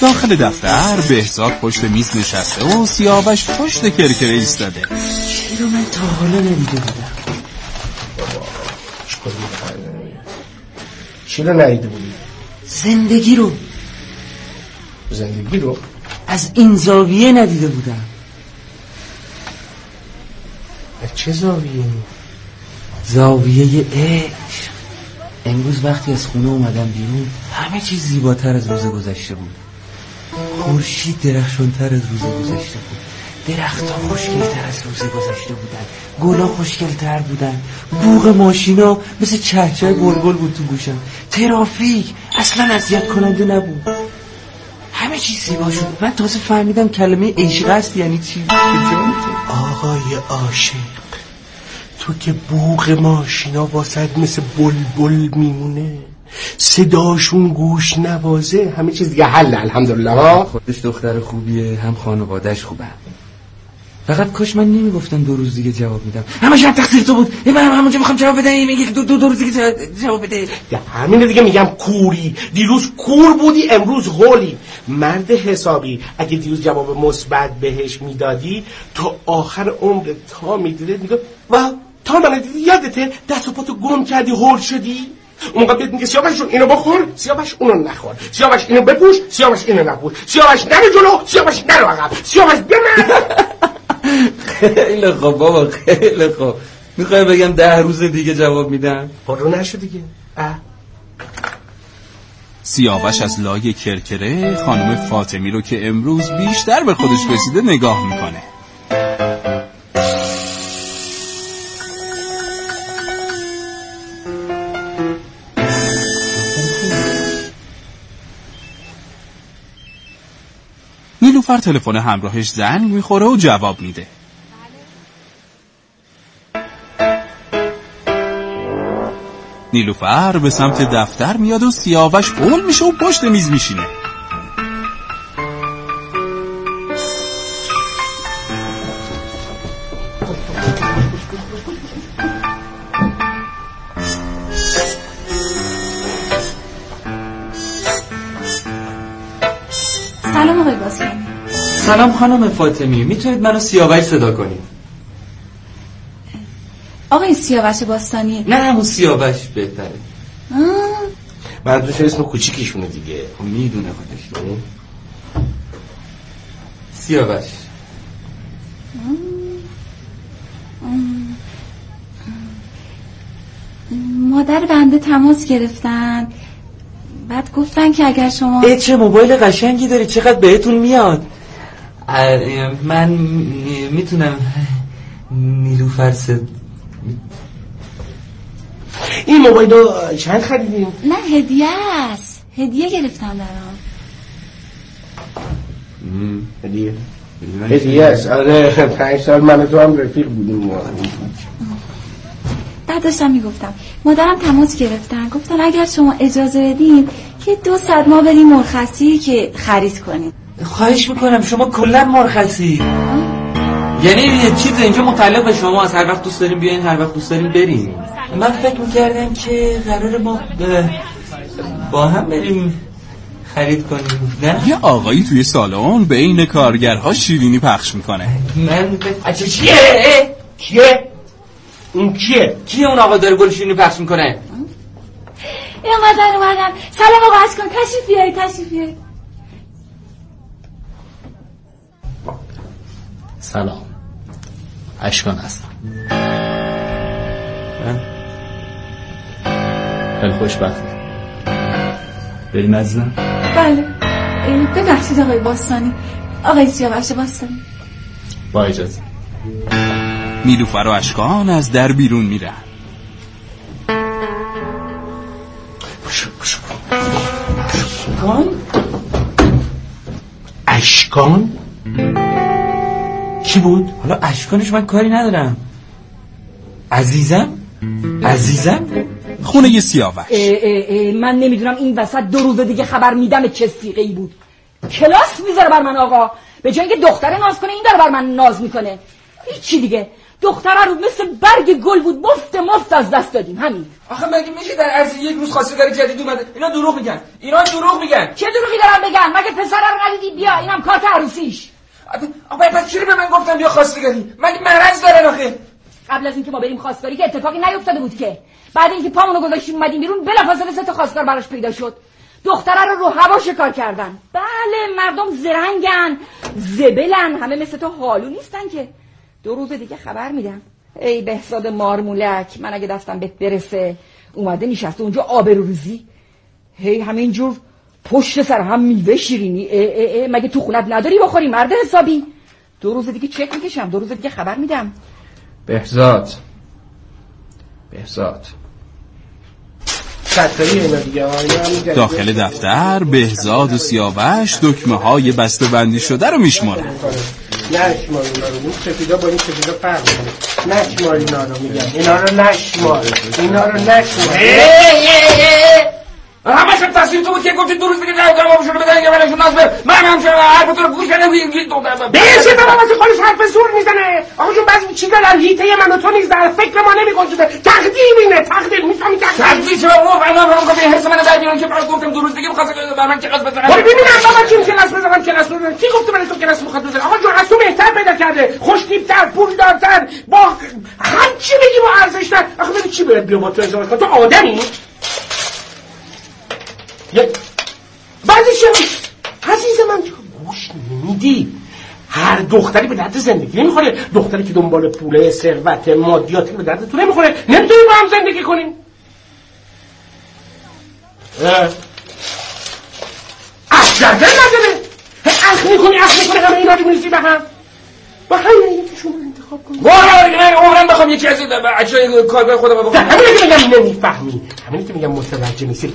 داخل دفتر بهزاد پشت میز نشسته و سیاوش پشت کرکره ایستاده. چی رو من تا حالا ندیده بودم چی رو ندیده بودی؟ زندگی رو. زندگی رو؟ از این زاویه ندیده بودم. چه زاویه؟ زاویه عشق. امروز وقتی از خونه اومدم بیرون همه چیز زیباتر از روز گذشته بود. خورشید درخشانتر از روز گذشته بود. درختها خوشگلتر از روز گذشته بودن گلا خوشگلتر بودن بوغ ماشینا مثل چهچه بلبل بود تو گوشم. ترافیک اصلا اذیت کننده نبود. همه چیز زیبا شد. من تازه فهمیدم کلمه عشق است یعنی چی؟ آقای عاشق. تو که بوغ ماشینا واسد مثل بلبل میمونه. صداشون گوش نوازه. همه چیز دیگه حل الحمدلله. خودش دختر خوبیه هم خانوادهش خوبه. فقط کاش من نمی‌گفتم دو روز دیگه جواب میدم. همه شب تقصیر تو بود. من همونجا می‌خوام جواب بده میگه دو, دو, دو روز دیگه جواب بده. همین دیگه میگم کوری. دیروز کور بودی امروز غولی مرد حسابی. اگه دیروز جواب مثبت بهش می‌دادی تو آخر عمر تا می‌دیده میگه و تا من دیدی یادته دست و پاتو گم کردی هول شدی؟ اون موقع بهت میگه سیاوش جون اینو بخور سیاوش اونو نخور. سیاوش اینو بپوش سیاوش اینو نپوش. سیاوش نرو جلو سیاوش نرو عقب. سیاوش بمن خیلی خوب بابا خیلی خوب. می‌خوای بگم ده روز دیگه جواب میدم؟ پرو نشو دیگه. اه. سیاوش از لای کرکره خانم فاطمی رو که امروز بیشتر به خودش رسیده نگاه می‌کنه. نیلوفر تلفن همراهش زنگ می‌خوره و جواب میده. نیلوفر به سمت دفتر میاد و سیاوش قول میشه و پشت میز میشینه. سلام خانم فاطمی می‌تونید منو سیاوش صدا کنید؟ آقای سیاوش باستانی. نه همون سیاوش بهتره. آه، منظورش اسم کوچیکیشونه دیگه. می‌دونه خودش. سیاوش. مادر بنده تماس گرفتن. بعد گفتن که اگر شما ای چه موبایل قشنگی داری چقدر بهتون میاد؟ من می- می‌تونم نیلوفر. این موبایل رو چند خریدیم؟ نه هدیه است. هدیه گرفتم برام. هدیه. هدیه. است. آره پنج سال من تو هم رفیق بودیم. ما. بعد داشتم می‌گفتم مادرم تماس گرفتن. گفتن اگر شما اجازه بدین که دو صد ما بریم مرخصی که خرید کنید خواهش می‌کنم شما کلا مرخصی. یعنی یه چیز اینجا متعلق به شما از هر وقت دوست داریم بیاین هر وقت دوست داریم بریم. من فکر می‌کردم که قرار ما با هم بریم خرید کنیم. نه؟ یه آقایی توی سالن بین کارگرها شیرینی پخش می‌کنه. من اچه چیه؟ کیه؟ اون کیه؟ کیه اون آقا داره گل شیرینی پخش می‌کنه؟ اومدن اومدن سلام آقا از کن تشریف بیارید تشریف سلام. اشکان هستم. من؟ خیلی خوشبختم بریم عزیزم؟ بله. ببخشید آقای باستانی. آقای سیاوش باستانی. با اجازه. نیلوفر و اشکان از در بیرون میرن. کن اشکان؟ کی بود؟ حالا اشکانش من کاری ندارم. عزیزم؟ عزیزم؟ خونه سیاوش. اه اه اه من نمی‌دونم این وسط دو روز دیگه خبر میدم چه سیقه ای بود. کلاس می‌ذاره بر من آقا. به جای اینکه دختر ناز کنه این داره بر من ناز می‌کنه. هیچی دیگه. دختره رو مثل برگ گل بود مفت مفت از دست دادیم. همین. آخه مگه میشه در عرض یک روز خواستگاری جدید اومده؟ اینا دروغ میگن. اینا دروغ میگن. چه دروغی دارم بگن مگه پسر رو ندیدی بیا اینم کارت عروسیش. آقا پس چرا به من گفتن بیا خواستگاری؟ مگه مرض دارن آخه. قبل از اینکه ما بریم خواستگاری که اتفاقی نیفتاده بود که. بعد اینکه پامونو گذاشتیم اومدیم بیرون بلافاصله سه تا خواستگار براش پیدا شد. دختره رو رو هوا شکار کردن. بله مردم زرنگن زبلن همه مثل تو حالو نیستن که. دو روز دیگه خبر میدم. ای بهزاد مارمولک من اگه دستم بهت برسه اومده نشسته اونجا آبروریزی هی همینجور پشت سر هم میوه شیرینی اه اه اه مگه تو خونت نداری بخوری مرد حسابی؟ دو روز دیگه چک می‌کشم. دو روز دیگه خبر میدم. بهزاد. بهزاد. داخل دفتر بهزاد و سیاوش دکمه های بسته بندی شده رو میشمارن. نشمار اینا رو سفیدا با این سفیدا فرق کنه نشمار اینا رو میگم اینا رو نشمار. اینا رو نشمار. همش هم تصویر تو بود که گفتی دو روز دیگه نه دارم آبشون رو بدن یه منشون ناز بر من هم شما تو رو گوش کردم این دو به چه طرف از خودش حرف زور می‌زنه آقا جون بعضی چیزا در هیته من و تو نیست در فکر ما نمیگنجه تقدیر اینه تقدیر می‌فهمی تقدیر تقدیر چه بابا من هم گفتم حرس من در بیرون که بعد گفتم دو روز دیگه می‌خواست بر من کلاس بزنم برو ببینم بابا چون کلاس بزنم کلاس بزنم کی گفته من تو کلاس می‌خواد بزنم آقا جون از تو بهتر پیدا کرده خوشتیپتر پولدارتر با هر چی بگی با ارزشتر آخه ببین چی باید بیا با تو ازدواج تو آدمی شما عزیز من گوش نمیدی؟ هر دختری به درد زندگی نمی‌خوره. دختری که دنبال پوله ثروت مادیاتی به درد تو نمی‌خوره. نمی‌تونی با هم زندگی کنیم. اه. اخ گردن نداره. اخ می‌کنی اخ می‌کنی همه اینا رو میریزی به هم. با همین یکیشون رو انتخاب کن وای من عمرم بخوام یکی از این اجزای کارگاه خودم بخوام. همینه که میگم نمی‌فهمی. همینه که میگم متوجه نیستی.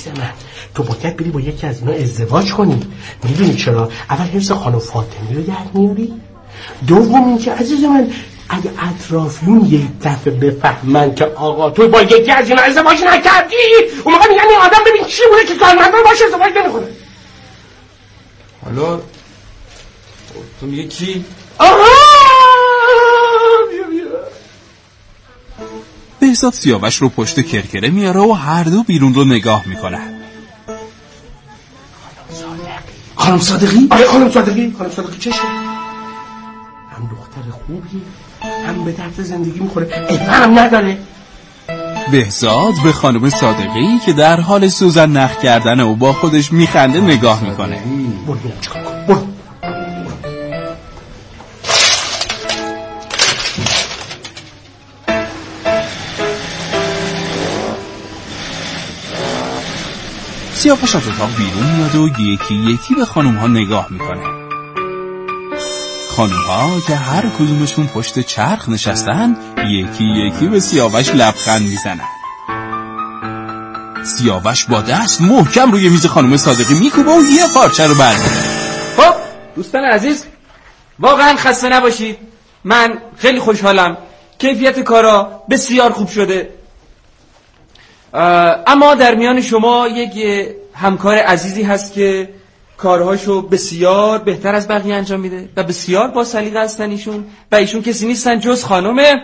عزیز من تو باید بری با یکی از اینا ازدواج کنی. می‌دونی چرا؟ اول حفظ خانم فاطمی رو در میاری. دوم اینکه عزیز من اگه اطرافیون یک دفعه بفهمن که آقا تو با یکی از اینا ازدواج نکردی اون موقع میگن این آدم ببین چی بوده که کارمندان باشه ازدواج نمی‌کنه. حالا تو میگه کی؟ آها! بیا بیا. بهزاد سیاوش رو پشت کرکره میاره و هر دو بیرون رو نگاه می‌کنن. خانم صادقی؟ آره خانم صادقی. خانم صادقی چه شد؟ هم دختر خوبی هم به درد زندگی می‌خوره. هم نداره. بهزاد به خانم صادقی که در حال سوزن نخ کردن و با خودش میخنده نگاه می‌کنه. برو برو. سیاوش از اتاق بیرون میاد و یکی یکی به خانم ها نگاه می‌کنه. خانم ها که هر کدومشون پشت چرخ نشستن یکی یکی به سیاوش لبخند می‌زنن. سیاوش با دست محکم روی میز خانم صادقی میکوبه و یه پارچه رو برمی‌داره. خب دوستان عزیز واقعا خسته نباشید. من خیلی خوشحالم. کیفیت کارا بسیار خوب شده. اما در میان شما یک همکار عزیزی هست که کارهاشو بسیار بهتر از بقیه انجام میده و بسیار با سلیقه هستن ایشون و ایشون کسی نیستن جز خانم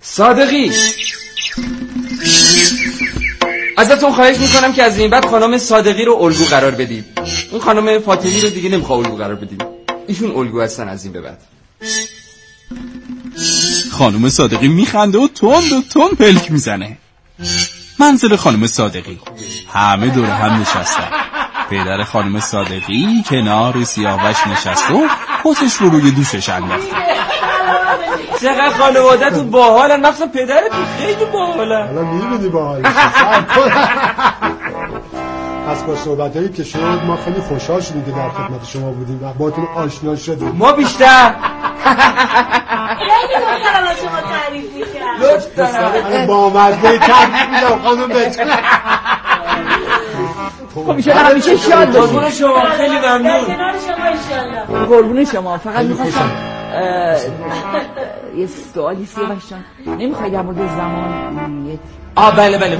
صادقی. ازتون خواهش می‌کنم که از این بعد خانم صادقی رو الگو قرار بدید. اون خانم فاطمی رو دیگه نمی‌خواد الگو قرار بدید ایشون الگو هستن از این به بعد. خانم صادقی میخنده و تند و تند پلک می‌زنه. منزل خانم صادقی. همه دور هم نشستن. پدر خانم صادقی کنار سیاوش نشسته و کتش رو روی دوشش انداخته چقدر خانوادتون باحالن؟ مخصوصا پدرتون خیلی باحالن حالا می‌بینی با از با صحبت هایی که شد ما خیلی خوشحال شدیم که در خدمت شما بودیم و باتون آشنا شدیم. ما بیشتر. خیلی دخترم از شما تعریف می‌کرد. لطف دارم. با مزه خانم بهتون خب میشه همیشه شاد قربون باشید شما خیلی ممنون. کنار شما ایشالله قربون شما. فقط می‌خواستم یه سوالی سیاوش جان نمی‌خوای در مورد زمان یه آه بله بله.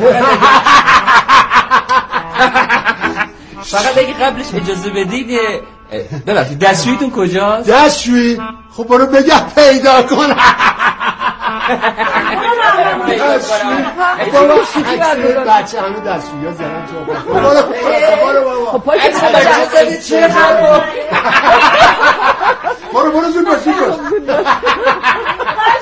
فقط اگه قبلش اجازه بدید ببخشید دستشویتون کجاست؟ دستشویی؟ خب برو بگه پیدا کن. بابا بچه همه دستشویی ها زنن تو برو برو خب برو زود باش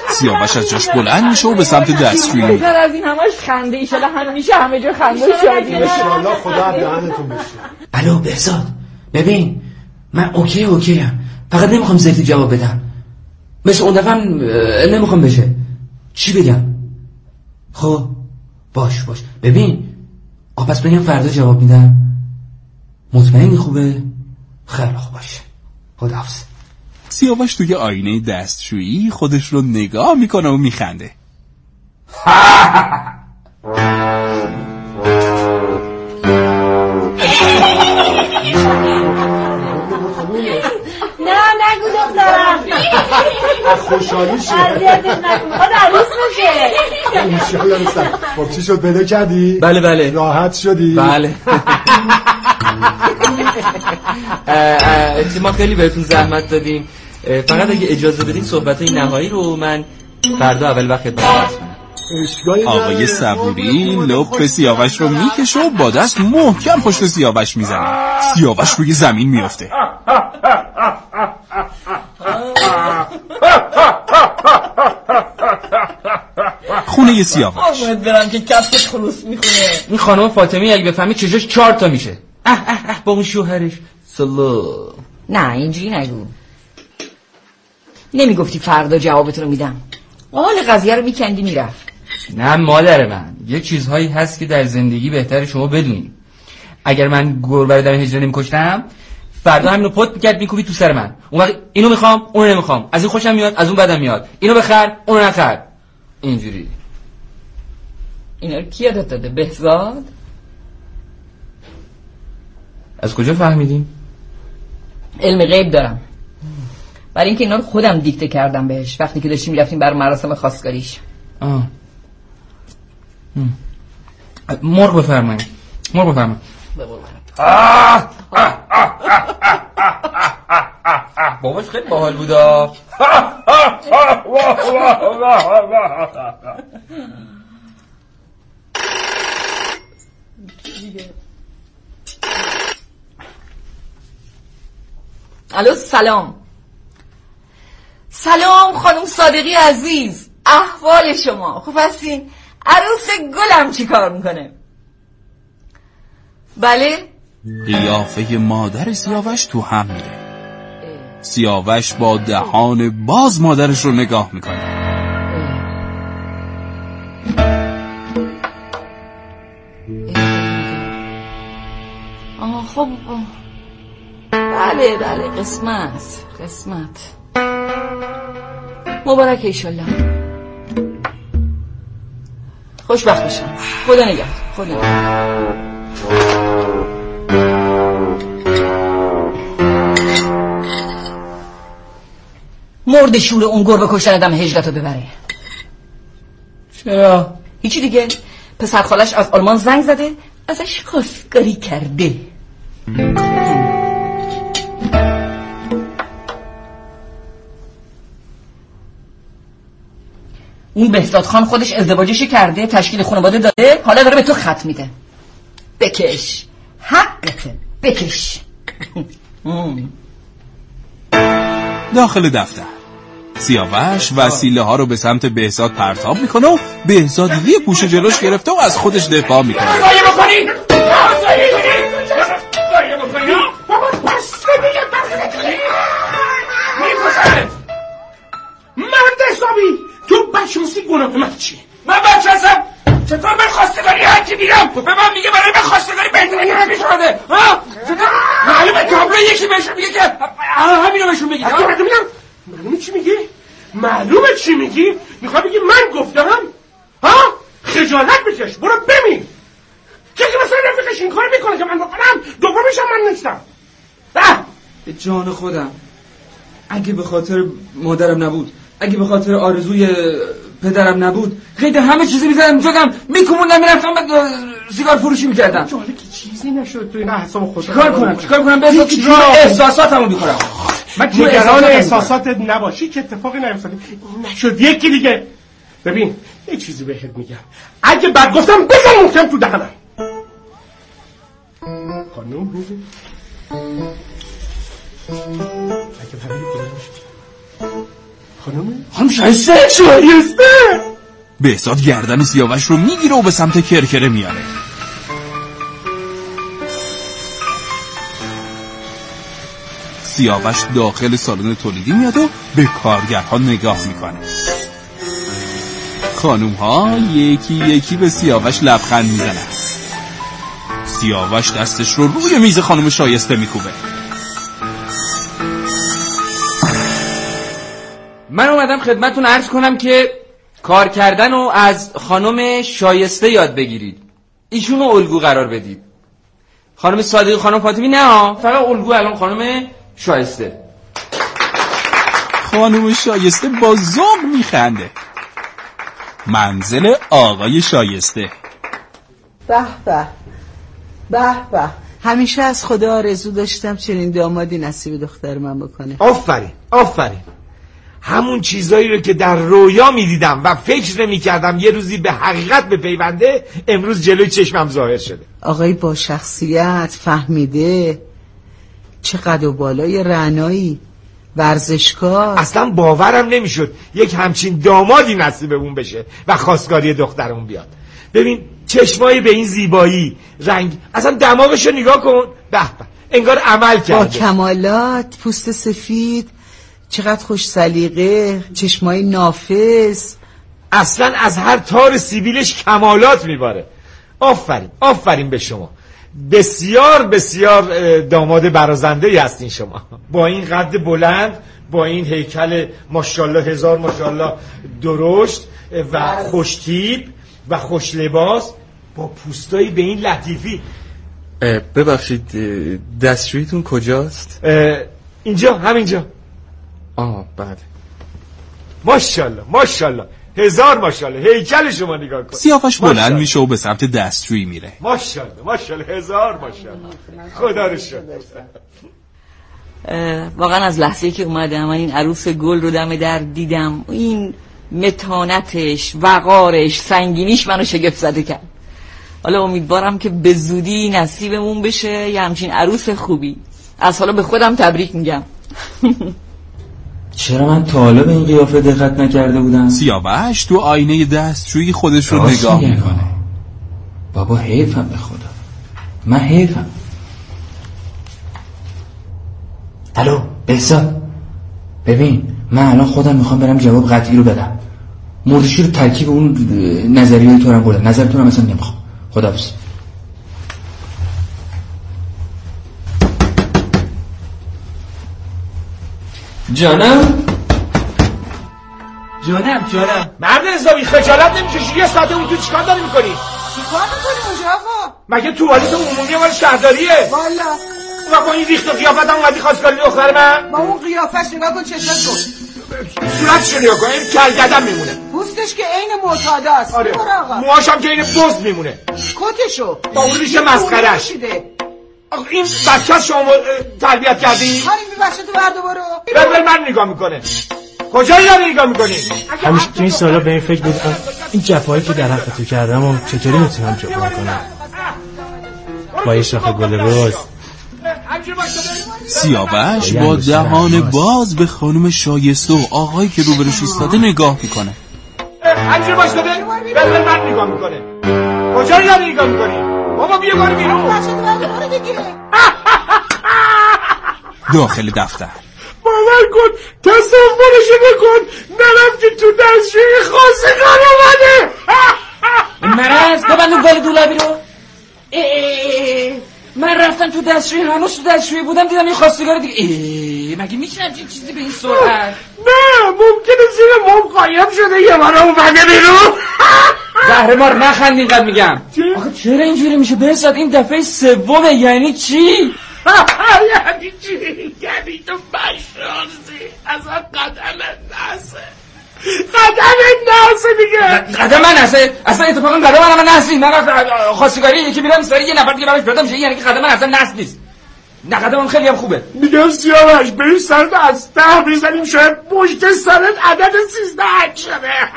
سیاوش از جاش بلند میشه و به سمت دستشویی میره. بهتر از این همش خنده ای شده همیشه همه جا خنده شادی انشالله خدا دهنتون بشه الو بهزاد ببین من اوکی اوکی هم فقط نمی‌خوام زیتی جواب بدم. مثل اون دفعه نمی‌خوام بشه. چی بگم؟ خب باش باش. ببین آ پس بگم فردا جواب میدم. مطمئنی خوبه؟ خیلی خوب باشه. خداحافظ. سیاوش توی آینه دستشویی خودش رو نگاه می‌کنه و میخنده. از خوشحالی نکن. خود عروس خب چی شد؟ پیدا کردی؟ بله بله. راحت شدی؟ بله. ما خیلی بهتون زحمت دادیم. اه، فقط اگه اجازه بدین صحبت های نهایی رو من فردا اول وقت. اشکالی آقای. صبوری لپ سیاوش رو می‌کشه و با دست محکم پشت سیاوش می‌زنه. سیاوش روی زمین میافته. خونه سیاوش برم که کفش خلوص می‌خونه. این خانم فاطمی اگه بفهمی چشاش چهار تا میشه. اه اه اه با اون شوهرش. سلام. نه اینجوری نگو. نمی‌گفتی فردا جوابتون رو میدم. حال قضیه رو میکندی می‌رفت. نه مادر من یه چیزهایی هست که در زندگی بهتر شما بدونی. اگر من گربه در هجره نمیکشتم فردا همینو پت می‌کرد میکوبی تو سر من. اون وقت اینو می‌خوام اونو نمی‌خوام. از این خوشم میاد از اون بدم میاد. اینو بخر اونو نخر. اینجوری. اینا رو کی یادت داده؟ بهزاد؟ از کجا فهمیدین علم غیب دارم. برای اینکه اینا رو خودم دیکته کردم بهش وقتی که داشتیم می‌رفتیم بر مراسم خواستگاریش. آه. مرغ بفرمایید. مرغ بفرمایید. باباش خیلی باحال بودا. الو سلام. سلام خانم صادقی عزیز. احوال شما. خوب هستین؟ عروس گلم چی کار می‌کنه؟ بله؟ قیافه مادر سیاوش تو هم میره. سیاوش با دهان باز مادرش رو نگاه می‌کنه. آه خب. بله بله قسمت قسمت. مبارک ایشالله. خوشبخت بشم خدا نگهد خدا نگهد. مرد شور اون گربه کشتن دم هجرتو ببره. چرا؟ هیچی دیگه. پسر خالش از آلمان زنگ زده ازش خواستگاری کرده. اون بهزاد خان خودش ازدواجش کرده تشکیل خانواده داده حالا داره به تو خط میده. بکش. حقته بکش. داخل دفتر. سیاوش وسیله ها رو به سمت بهزاد پرتاب می‌کنه و بهزاد یه گوشه جلوش گرفته و از خودش دفاع می‌کنه. تو بچوسی گناه من چی؟ من بچه هستم چطور من خواستگاری هرچی میرم به من میگه برای من خواستگاری بهترین ها؟ چطور؟ معلومه تابلو یکی بهشون میگه که همینو بهشون بگی ببینم معلومه چی میگی؟ معلومه چی میگی؟ می‌خوای بگی من گفتم؟ ها؟ خجالت بکش برو بمیر. کسی مثلا رفیقش این کار می‌کنه که من بکنم دومیشم من نیستم. به جان خودم. اگه به خاطر مادرم نبود اگه به خاطر آرزوی پدرم نبود خیلی همه چیزی می‌زدم می‌زدم میکموندم می‌رفتم سیگار فروشی می‌کردم. جالب که چیزی نشد تو این احسام خود چیکار کنم؟ چیکار کنم؟ به. احساساتمو می‌کنم نگران احساساتت نباشی که اتفاقی نیفتاده. نشد. یکی دیگه. ببین یه چیزی بهت میگم. اگه بعد گفتم بزن محکم تو دهنم. خانم ببین اگه برای خانم؟ خانم شایسته شایسته. بهزاد گردن سیاوش رو می‌گیره و به سمت کرکره میاره سیاوش داخل سالن تولیدی میاد و به کارگرها نگاه می‌کنه. خانوم ها یکی یکی به سیاوش لبخند می‌زنن. سیاوش دستش رو روی میز خانم شایسته میکوبه. من اومدم خدمتون عرض کنم که کار کردن رو از خانم شایسته یاد بگیرید. ایشون رو الگو قرار بدید. خانم صادقی خانم فاطمی نه فقط الگو الان خانم شایسته. خانم شایسته با ذوق میخنده. منزل آقای شایسته. به به. به به. همیشه از خدا آرزو داشتم چنین دامادی نصیب دختر من بکنه. آفرین آفرین. همون چیزایی رو که در رویا می‌دیدم و فکر نمی‌کردم یه روزی به حقیقت به پیونده امروز جلوی چشمم ظاهر شده. آقای با شخصیت فهمیده. چقدر و بالای رعنایی. ورزشکار. اصلا باورم نمی‌شد یک همچین دامادی نصیبمون بشه و خواستگاری دخترمون بیاد. ببین چشمایی به این زیبایی رنگ اصلا دماغشو نگاه کن. به به انگار عمل با کرده. کمالات پوست سفید چقدر خوش سلیقه چشمای نافذ. اصلا از هر تار سیبیلش کمالات میباره. آفرین آفرین به شما. بسیار بسیار داماد برازنده ای هستین شما. با این قد بلند با این هیکل ماشاءالله هزار ماشاءالله درشت و خوشتیب و خوش لباس با پوستایی به این لطیفی. ببخشید دستشویتون کجاست؟ اینجا همینجا. آه بله. ماشاءالله ماشاءالله. هزار ماشاءالله. هیکل شما نگاه کن سیاوش بلند. میشه و به سمت دستشویی میره. ماشاءالله ماشاءالله. هزار ماشاءالله. خدا رو واقعا از لحظه که اومدم من این عروس گل رو دم در دیدم این متانتش وقارش سنگینیش منو شگفت زده کرد. حالا امیدوارم که به زودی نصیبمون بشه. یه همچین عروس خوبی. از حالا به خودم تبریک میگم. چرا من تا حالا به این قیافه دقت نکرده بودم؟ سیاوش تو آینه دستشویی خودش رو نگاه. می‌کنه. بابا حیفم به خدا. من حیفم. الو بهزاد ببین من الان خودم می‌خوام برم جواب قطعی رو بدم. مردشی رو ترکیب اون نظریه تو رو بردم نظر تو رو مثلا نمی‌خوام. خدا جانم؟ جانم جانم. مرد حسابی خجالت نمی‌کشی. یه ساعته اون تو چیکار داری می‌کنی؟ چیکار می‌کنی اونجا آقا؟ مگه توالت عمومی مال شهرداریه؟ والا. و با این ریخت و قیافت هم اومدی خواستگاری دختر من؟ با اون قیافش نگاه کن چشمش کن صورتشو نگاه کن این کلگدم میمونه. پوستش که عین معتاداست. آره. موهاش هم که این بز میمونه. کتشو. با اون ریش مسخرش این بچه شما تربیت کردی؟ هانی بی بچه تو برو بل بل من نگاه می‌کنه. کجایی داری نگاه می‌کنی؟ همیشه تو این سالا به این فکر بودم این جفایی که در حق تو کردم و چطوری می‌تونم جبران کنم؟ با یه شاخه گل روز سیاوش با دهان باز به خانم شایسته و آقایی که روبروش ایستاده نگاه می‌کنه. همجور باش داده. من نگاه می‌کنه. کجایی داری نگاه می‌کنی؟ بابا بیا بار بیرون. داخل دفتر. باور کن تصورشو بکن. نرم که تو دستشوی خواستگار اومده. مرز ببند اون گل دولابی رو. من رفتم تو دستشوی هنوز تو دستشوی بودم دیدم این خواستگار دیگه. اه، مگه میشه همچین چیزی به این سرعت؟ نه ممکنه زیر مم قایم شده یه من اومده بیرون. زهر مار نخند اینقدر میگم. آخه چرا اینجوری میشه؟ بهزاد این دفعه سومه یعنی چی؟ یعنی چی؟ یعنی تو بشرازی اصلا قدم نسه قدم نسه دیگه. قدم من اصلا اصلا اتفاقا قدم من نیست. من خواستگاری یکی میرم سری یه نفر دیگه براش پیدا میشه. یعنی که قدم من اصلا نسل نیست. نقدم خیلی هم خوبه. میگم سیاوش بریم سرت از ده بزنیم شاید پشت سرت عدد سیزده حد شده.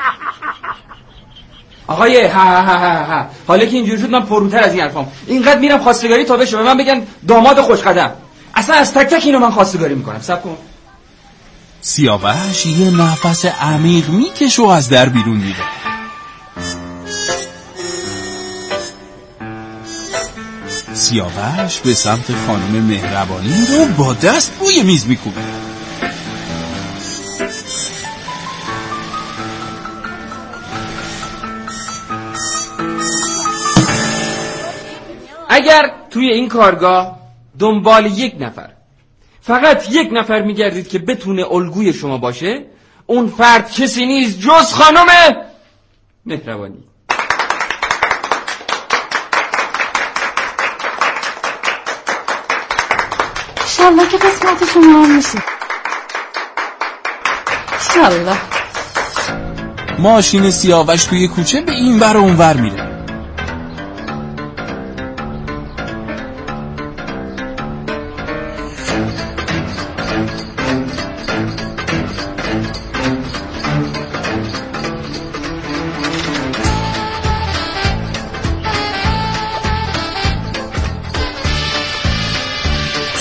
آقای ها ها ها ها ها. حالا که اینجوری شد من پروتر از این حرفام. اینقدر میرم خواستگاری تا بشه به من بگن داماد خوش قدم اصلا از تک تک اینو من خواستگاری می‌کنم. سب کن. سیاوش یه نفس عمیق می‌کشه و از در بیرون میره. سیاوش به سمت خانم مهربانی رو با دست بوی میز میکوبه. اگر توی این کارگاه دنبال یک نفر فقط یک نفر میگردید که بتونه الگوی شما باشه اون فرد کسی نیست جز خانم مهربانی. انشالله که قسمت شما هم میشه. انشالله ماشین سیاوش توی کوچه به این ور و اون ور میره.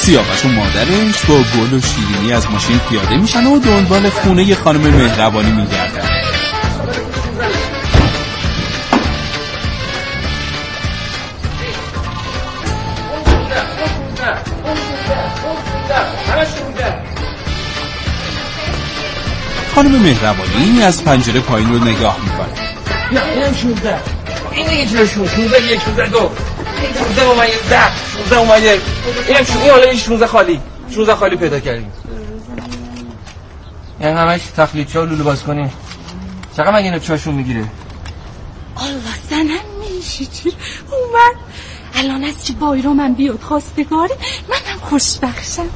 سیاوش و مادرش با گل و شیرینی از ماشین پیاده میشن و دنبال خونه خانم مهربانی میگردن. خانم مهربانی از پنجره پایین رو نگاه می‌کنه. اینم 16 این دیگه چرا 16 یک 16 دو. 16 اومده 10 16 اومده اینم شو این حالا این 16 خالی 16 خالی پیدا کردیم یعنی همش تقلید چا و لولو باز کنیم چقدر مگه اینو چاشون می‌گیره الله زنم میشی چی اومد الان از چی بایرو من بیاد خواستگاری منم خوشبخشم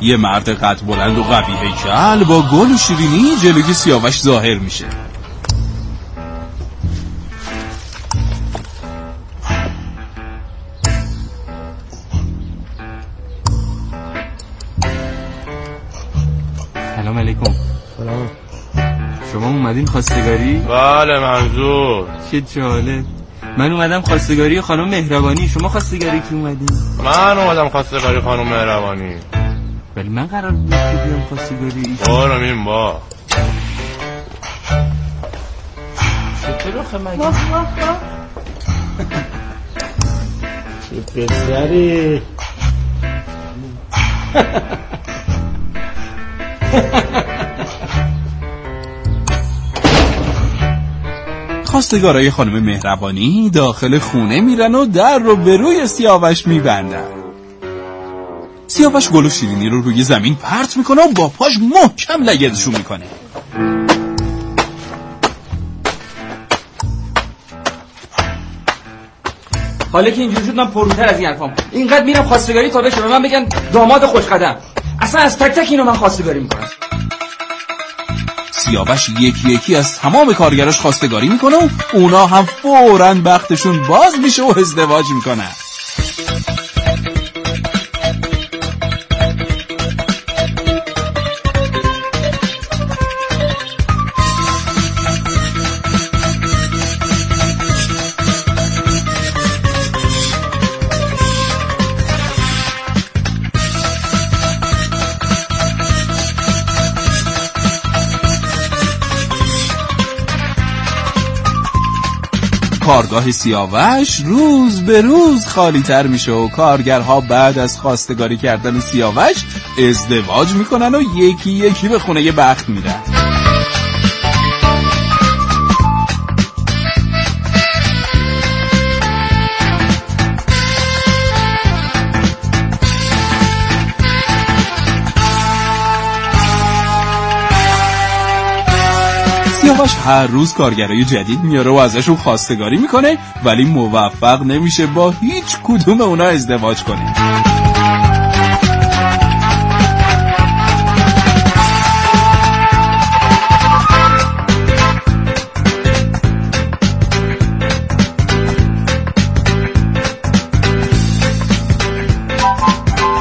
یه مرد قد بلند و قوی. هیکل با گل و شیرینی جلوی سیاوش ظاهر میشه. خواستگاری؟ بله منظور. چه جالب. من اومدم خواستگاری خانم مهربانی. شما خواستگاری کی اومدین؟ من اومدم خواستگاری خانم مهربانی. ولی من قرار بود که بیام خواستگاری ایشون. برو میم با چطور آخه مگه؟ چه پسری. خواستگارای خانم مهربانی داخل خونه میرن و در رو به روی سیاوش میبندن. سیاوش گل و شیرینی رو روی زمین پرت می‌کنه و با پاش محکم لگدشون می‌کنه. حالا که اینجوری شد من پروتر از این حرفام. اینقدر میرم خواستگاری تا بشه من بگن داماد خوش قدم اصلا از تک تک اینو من خواستگاری می‌کنم. سیاوش یکی یکی از تمام کارگراش خواستگاری می‌کنه و اونا هم فوراً بختشون باز میشه و ازدواج می‌کنن. کارگاه سیاوش روز به روز خالی تر میشه و کارگرها بعد از خواستگاری کردن سیاوش ازدواج می‌کنن و یکی یکی به خونه بخت میرن. سیاوش هر روز کارگرای جدید میاره و ازشون خواستگاری می‌کنه ولی موفق نمیشه با هیچ کدوم اونا ازدواج کنه.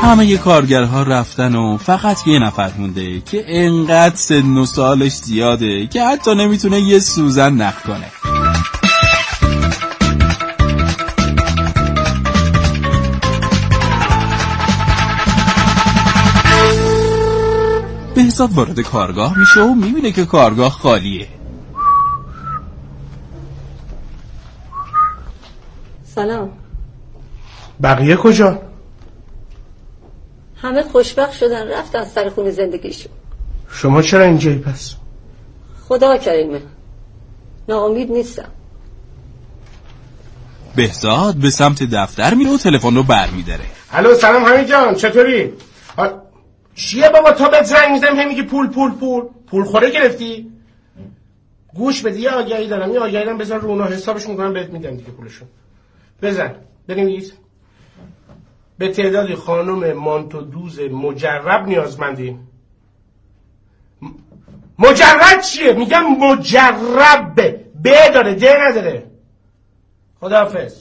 همه کارگرها رفتن و فقط یه نفر مونده که انقدر سن و سالش زیاده که حتی نمی‌تونه یه سوزن نخ کنه. بهزاد وارد کارگاه میشه و می‌بینه که کارگاه خالیه. سلام. بقیه کجا؟ همه خوشبخت شدن رفتن سر خونه زندگیشون شما چرا اینجایی پس؟ خدا کریمه ناامید نیستم. بهزاد به سمت دفتر میره و تلفن رو برمیداره. الو سلام همین جان چطوری؟ آ، چیه بابا تا بهت زنگ می‌زنم؟ هی میگی پول پول پول. پول خوره گرفتی؟ گوش بده یه آگهی دارم یه آگهی دارم. بذار رو اونا حسابش می‌کنم بهت میدم دیگه پولشون بزن بنویس. به تعدادی خانم مانتو دوز مجرب نیازمندیم مجرب چیه؟ میگم مجرب. ب داره د نداره. خداحافظ.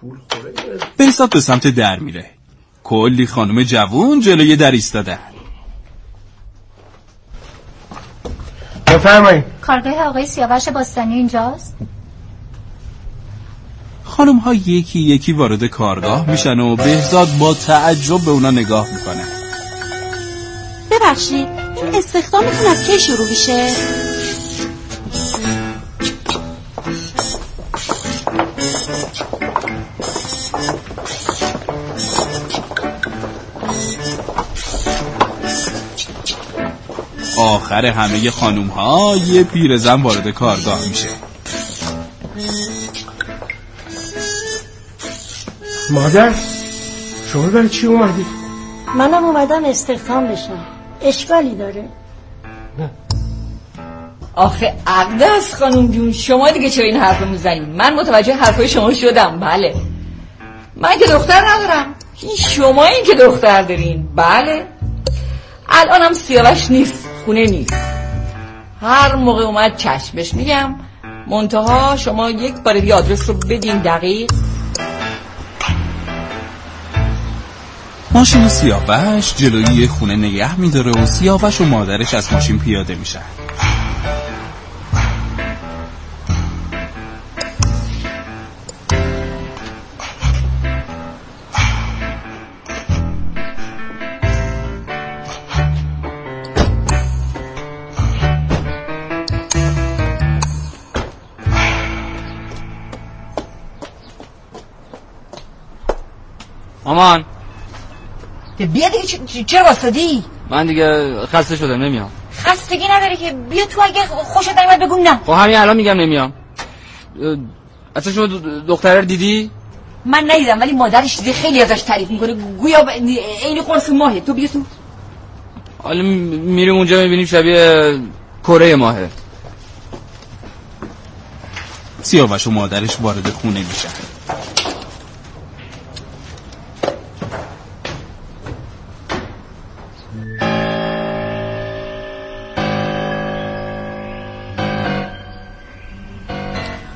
پول خوره به سمت در میره. کلی خانم جوون جلوی در ایستادن. بفرمایید. کارگاه آقای سیاوش باستانی اینجاست؟ خانم ها یکی یکی وارد کارگاه میشن و بهزاد با تعجب به اونا نگاه می‌کنه. ببخشید این استخدامتون از کی شروع میشه؟ آخر همه خانوم ها یه پیرزن وارد کارگاه میشه. مادر شما برای چی اومدی؟ منم اومدم استخدام بشم. اشکالی داره؟ آخه عقد است خانم جون شما دیگه چرا این حرف می‌زنید من متوجه حرفای شما شدم بله. من که دختر ندارم. این شما این که دختر دارین بله. الانم سیاوش نیست خونه نیست. هر موقع اومد چشمش میگم منتها شما یک بار دیگه آدرس رو بدین دقیق. ماشین سیاوش جلوی خونه نگه میداره و سیاوش و مادرش از ماشین پیاده میشن. مامان. بیا دیگه چرا واسدی من دیگه خسته شدم نمیام. خستگی نداره که بیا تو اگه خوشت نمیاد بگو نه. خب همین الان میگم نمیام. اصلا شما دختره رو دیدی؟ من ندیدم ولی مادرش دیده خیلی ازش تعریف می‌کنه. گویا ب- عین قرص ماهه. تو بیا تو. حالا میریم اونجا می‌بینیم شبیه کره ماهه. سیاوش و مادرش وارد خونه میشن.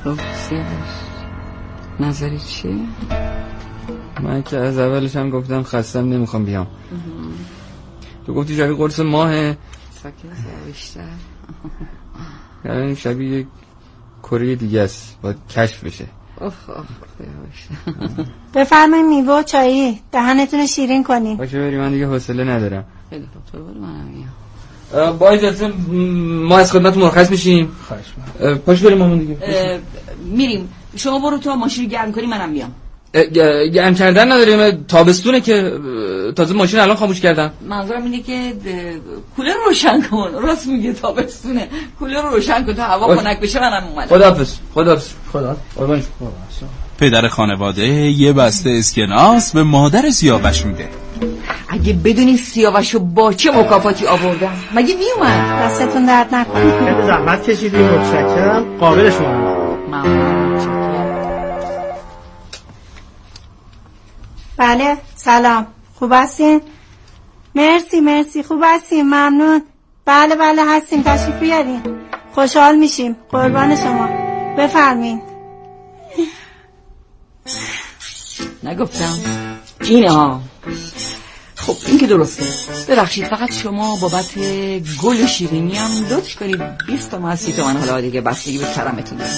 خب نظری چیه؟ من که از اولش هم گفتم خستم نمی‌خوام بیام. تو گفتی شبیه قرص ماهه. بیشتر. یعنی شبیه یک کره دیگه است. باید کشف بشه. بفرمایید میوه و چایی. دهنتون شیرین کنین باشه بری من دیگه حوصله ندارم. خیلی خوب تو برو منم با اجازه ما از خدمت مرخص میشیم. اه، پاش بریم مامون دیگه. میریم. شما برو تو ماشین رو گرم کنی منم میام گرم کردن نداریم. تابستونه که تازه ماشین الان خاموش کردم منظورم اینه که کولر رو روشن کن. راست میگه تابستونه. کولر رو روشن کن تا هوا. خنک بشه منم اومدم. خداحافظ خداحافظ. خدا. پدر خانواده یه بسته اسکناس به مادر سیاوش میده. اگه بدونی سیاوشو با چه مکافاتی آوردم؟ مگه میومد؟ دستتون درد نکنه. خیلی زحمت کشیدیم متشکرم. قابل شما بله سلام. خوب هستین؟ مرسی مرسی. خوب هستین؟ ممنون. بله بله هستیم. تشریف بیارین. خوشحال میشیم. قربان شما. بفرمین. نگفتم. اینه ها خب این که درسته. ببخشید فقط شما بابت گل شیرینی هم لطف کنید. 20 تومن 30 تومن حالا دیگه بستگی به کرمتون داره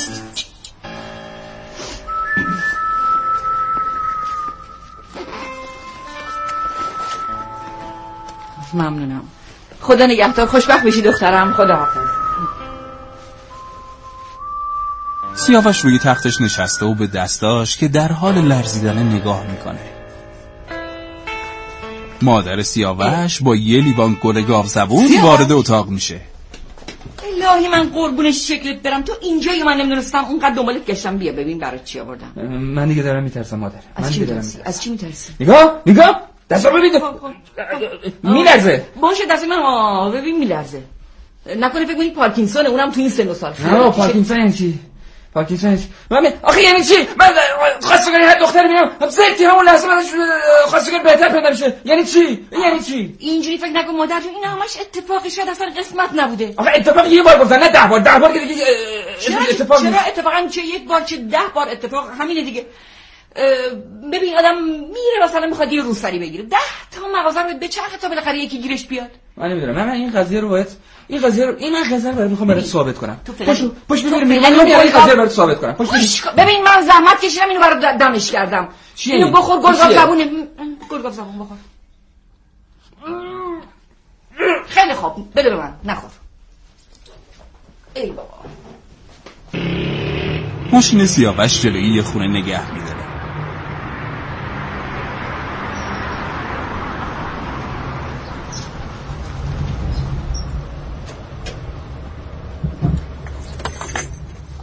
ممنونم. خدا نگهدار. خوشبخت بشی دخترم. خدا حافظ. سیاوش روی تختش نشسته و به دستاش که در حال لرزیدن نگاه می‌کنه. مادر سیاوش با یه لیوان گل گاو زبون وارد اتاق میشه. الهی من قربونش شکلت برم. تو اینجایی من نمی‌دونستم اونقدر دنبالت گشتم بیا ببین برای چی آوردم. من دیگه دارم میترسم مادر. من از چی دیگه دارم میترسی؟ از چی میترسی؟ نگاه نگاه! دستا ببین میلرزه. باشه دست من. آه ببین میلرزه. نکنه فکر کنی پارکینسونه اونم تو این سن و سال. نه پارکینسون یعنی چی؟ چی من آخه یعنی چی؟ من خواستگاری هر دختر میام زرتی همون لحظه من خواستگار بهتر پیدا میشه یعنی چی؟ یعنی چی؟ اینجوری فکر نکن مادر جون این همش اتفاقی شاید اصلا قسمت نبوده. آخه اتفاق یه بار گفتن نه ده بار. ده بار که دیگه اتفاق چرا. اتفاقا چه یک بار چه ده بار اتفاق؟ همینه دیگه. ببین آدم میره مثلا می‌خواد یه روسری بگیره. ده تا مغازه رو به چرخ تا بالاخره یکی گیرش بیاد. من نمی‌دونم. من, این قضیه رو باید این قضیه رو این من قضیه رو می‌خوام برات ثابت کنم. تو ببینیم فعلا من این قضیه رو. برات ثابت کنم. کن. ببین من زحمت کشیدم اینو برات دمش کردم. چیه؟ اینو این؟ بخور گلگاف؟ زبونه گلگاف زبون بخور. خیلی خوب. بده به من. نخور. ای بابا. ماشین سیاوش جلوی یه خونه نگه میداره.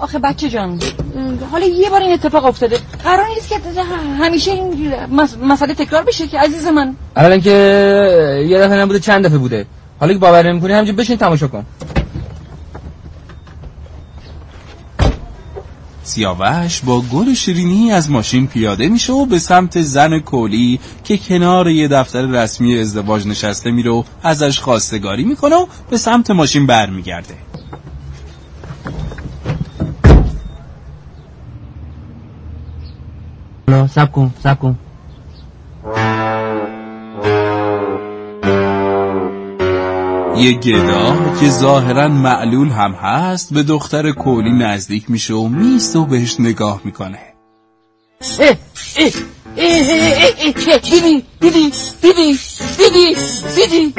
آخه بچه جان حالا یه بار این اتفاق افتاده. قرار نیست که همیشه این مس- مسئله تکرار بشه که عزیز من. اولا که یه دفعه نبوده چند دفعه بوده. حالا که باور نمی‌کنی همینجا بشین تماشا کن. سیاوش با گل شیرینی از ماشین پیاده میشه و به سمت زن کولی که کنار یه دفتر رسمی ازدواج نشسته میره و ازش خواستگاری می‌کنه و به سمت ماشین برمیگرده. کن سب کن یه گدا که ظاهرا معلول هم هست به دختر کولی نزدیک میشه و میسته و بهش نگاه می‌کنه. اه اه اه اه اه اه چه؟ دیدی؟ دیدی؟ دیدی؟ دیدی؟ دیدی؟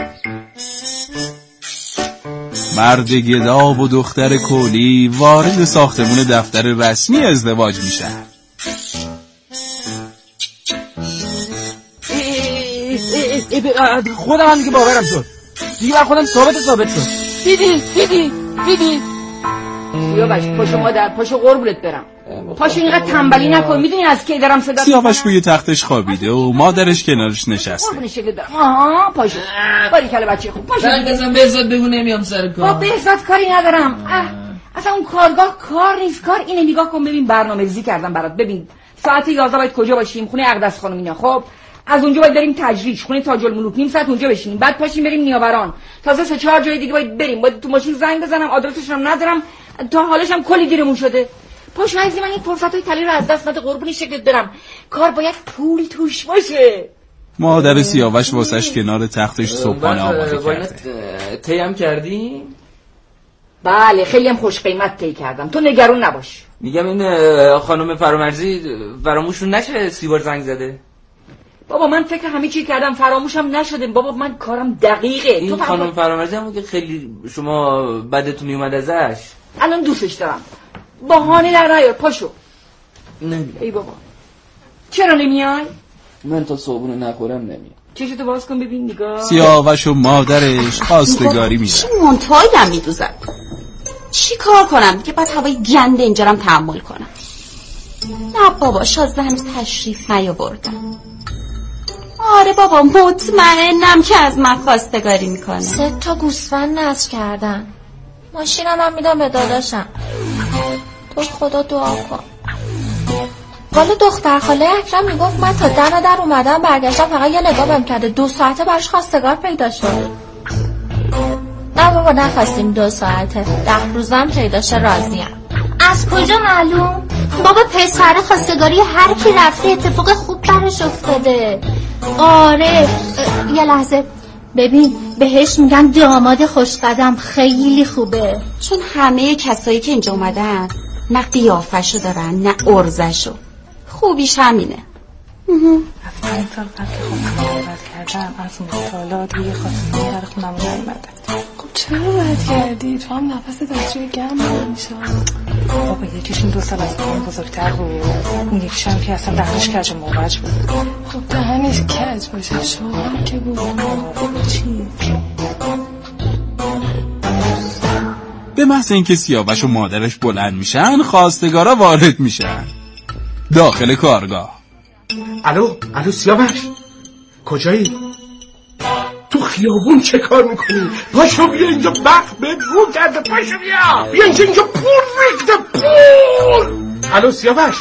مرد گدا و دختر کولی وارد ساختمون دفتر رسمی ازدواج میشن. خودم هم دیگه باورم شد. دیگه بر خودم ثابت ثابت شد. دیدی دیدی دیدی سیاوش پاشو مادر پاشو قربونت برم. پاشو اینقدر تنبلی نکن می‌دونی از کی دارم صدا سیاوش روی تختش خوابیده و مادرش کنارش نشسته. قربون شکلت برم. آها پاشو باری کله بچه خوب. پاشو من قسم بهزاد بگو نمیام سر با کار بهزاد کاری ندارم. اصلا اون کارگاه کار نیست. کار اینه نگاه کن ببین برنامه ریزی کردم برات. ببین ساعت 11 باید کجا باشیم؟ خونه اقدس خانم اینا. خب از اونجا باید بریم تجریش خونه تاج الملوک. نیم ساعت اونجا بشینیم. بعد پاشیم بریم نیاوران. تازه سه چهار جای دیگه باید بریم. باید تو ماشین زنگ بزنم آدرسش هم ندارم. تا حالش هم کلی دیرمون شده. پاش عزیز من این فرصت های تلی رو از دست نده قربونی شکلت برم. کار باید پول توش باشه. مادر سیاوش واسش کنار تختش صبحانه آماده کرده. تیم کردی؟ بله خیلی هم خوش قیمت طی کردم. تو نگران نباش. میگم این خانم فرامرزی فراموشون نشه سی بار زنگ زده؟ بابا من فکر همه چی کردم فراموشم نشده. بابا من کارم دقیقه. تو این فقط- خانم فرامرزی هم که خیلی شما بدتون میومد ازش. الان دوستش دارم. بهانه در نیار. پاشو. نمی‌دونم. ای بابا. چرا نمیای؟ من تا صبحونه نخورم نمیام. چشتو باز کن ببین نگاه. سیاوش و مادرش خواستگاری میرن چی منتهایی هم میدوزم؟ چی کار کنم که بعد هوای گنده اینجا رو هم تحمل کنم؟ نه بابا شازده هنوز تشریف نیاوردن آره بابا مطمئنم که از من خواستگاری می‌کنه. سه تا گوسفند نصب کردن. ماشینم هم میدم به داداشم. تو خدا دعا کن. والا دختر خاله اکرم می‌گفت من تا دم در اومدم برگشتم فقط یه نگاه بهم کرده. دو ساعته براش خواستگار پیدا شد. نه بابا نخواستیم دو ساعته. ده روزم پیدا شه راضیم. از کجا معلوم؟ بابا پسر خواستگاری هر کی رفته اتفاق خوب برش افتاده. آره یه لحظه. ببین بهش میگن داماد خوشقدم خیلی خوبه. چون همه کسایی که اینجا اومدن نه قیافشو دارن نه ارزشو خوبیش همینه. این سال قبل کردم از مطالعات یه خواستگاری در خونم نیومده خب چرا کردی؟ تو هم نفس دستجوی گرم میشه بابا یکیش این دو سال از من بزرگتر بود اون یکیش هم که اصلا بود خب دهنش کج باشه شوهر که بود چی؟ به محض اینکه سیاوش و مادرش بلند میشن خواستگارا وارد میشن داخل کارگاه الو الو سیاوش. کجایی؟ تو خیابون چه کار می‌کنی؟ پاشو بیا اینجا بخ به رو کرده پاشو بیا. بیا اینجا اینجا پول ریخته پول. الو سیاوش.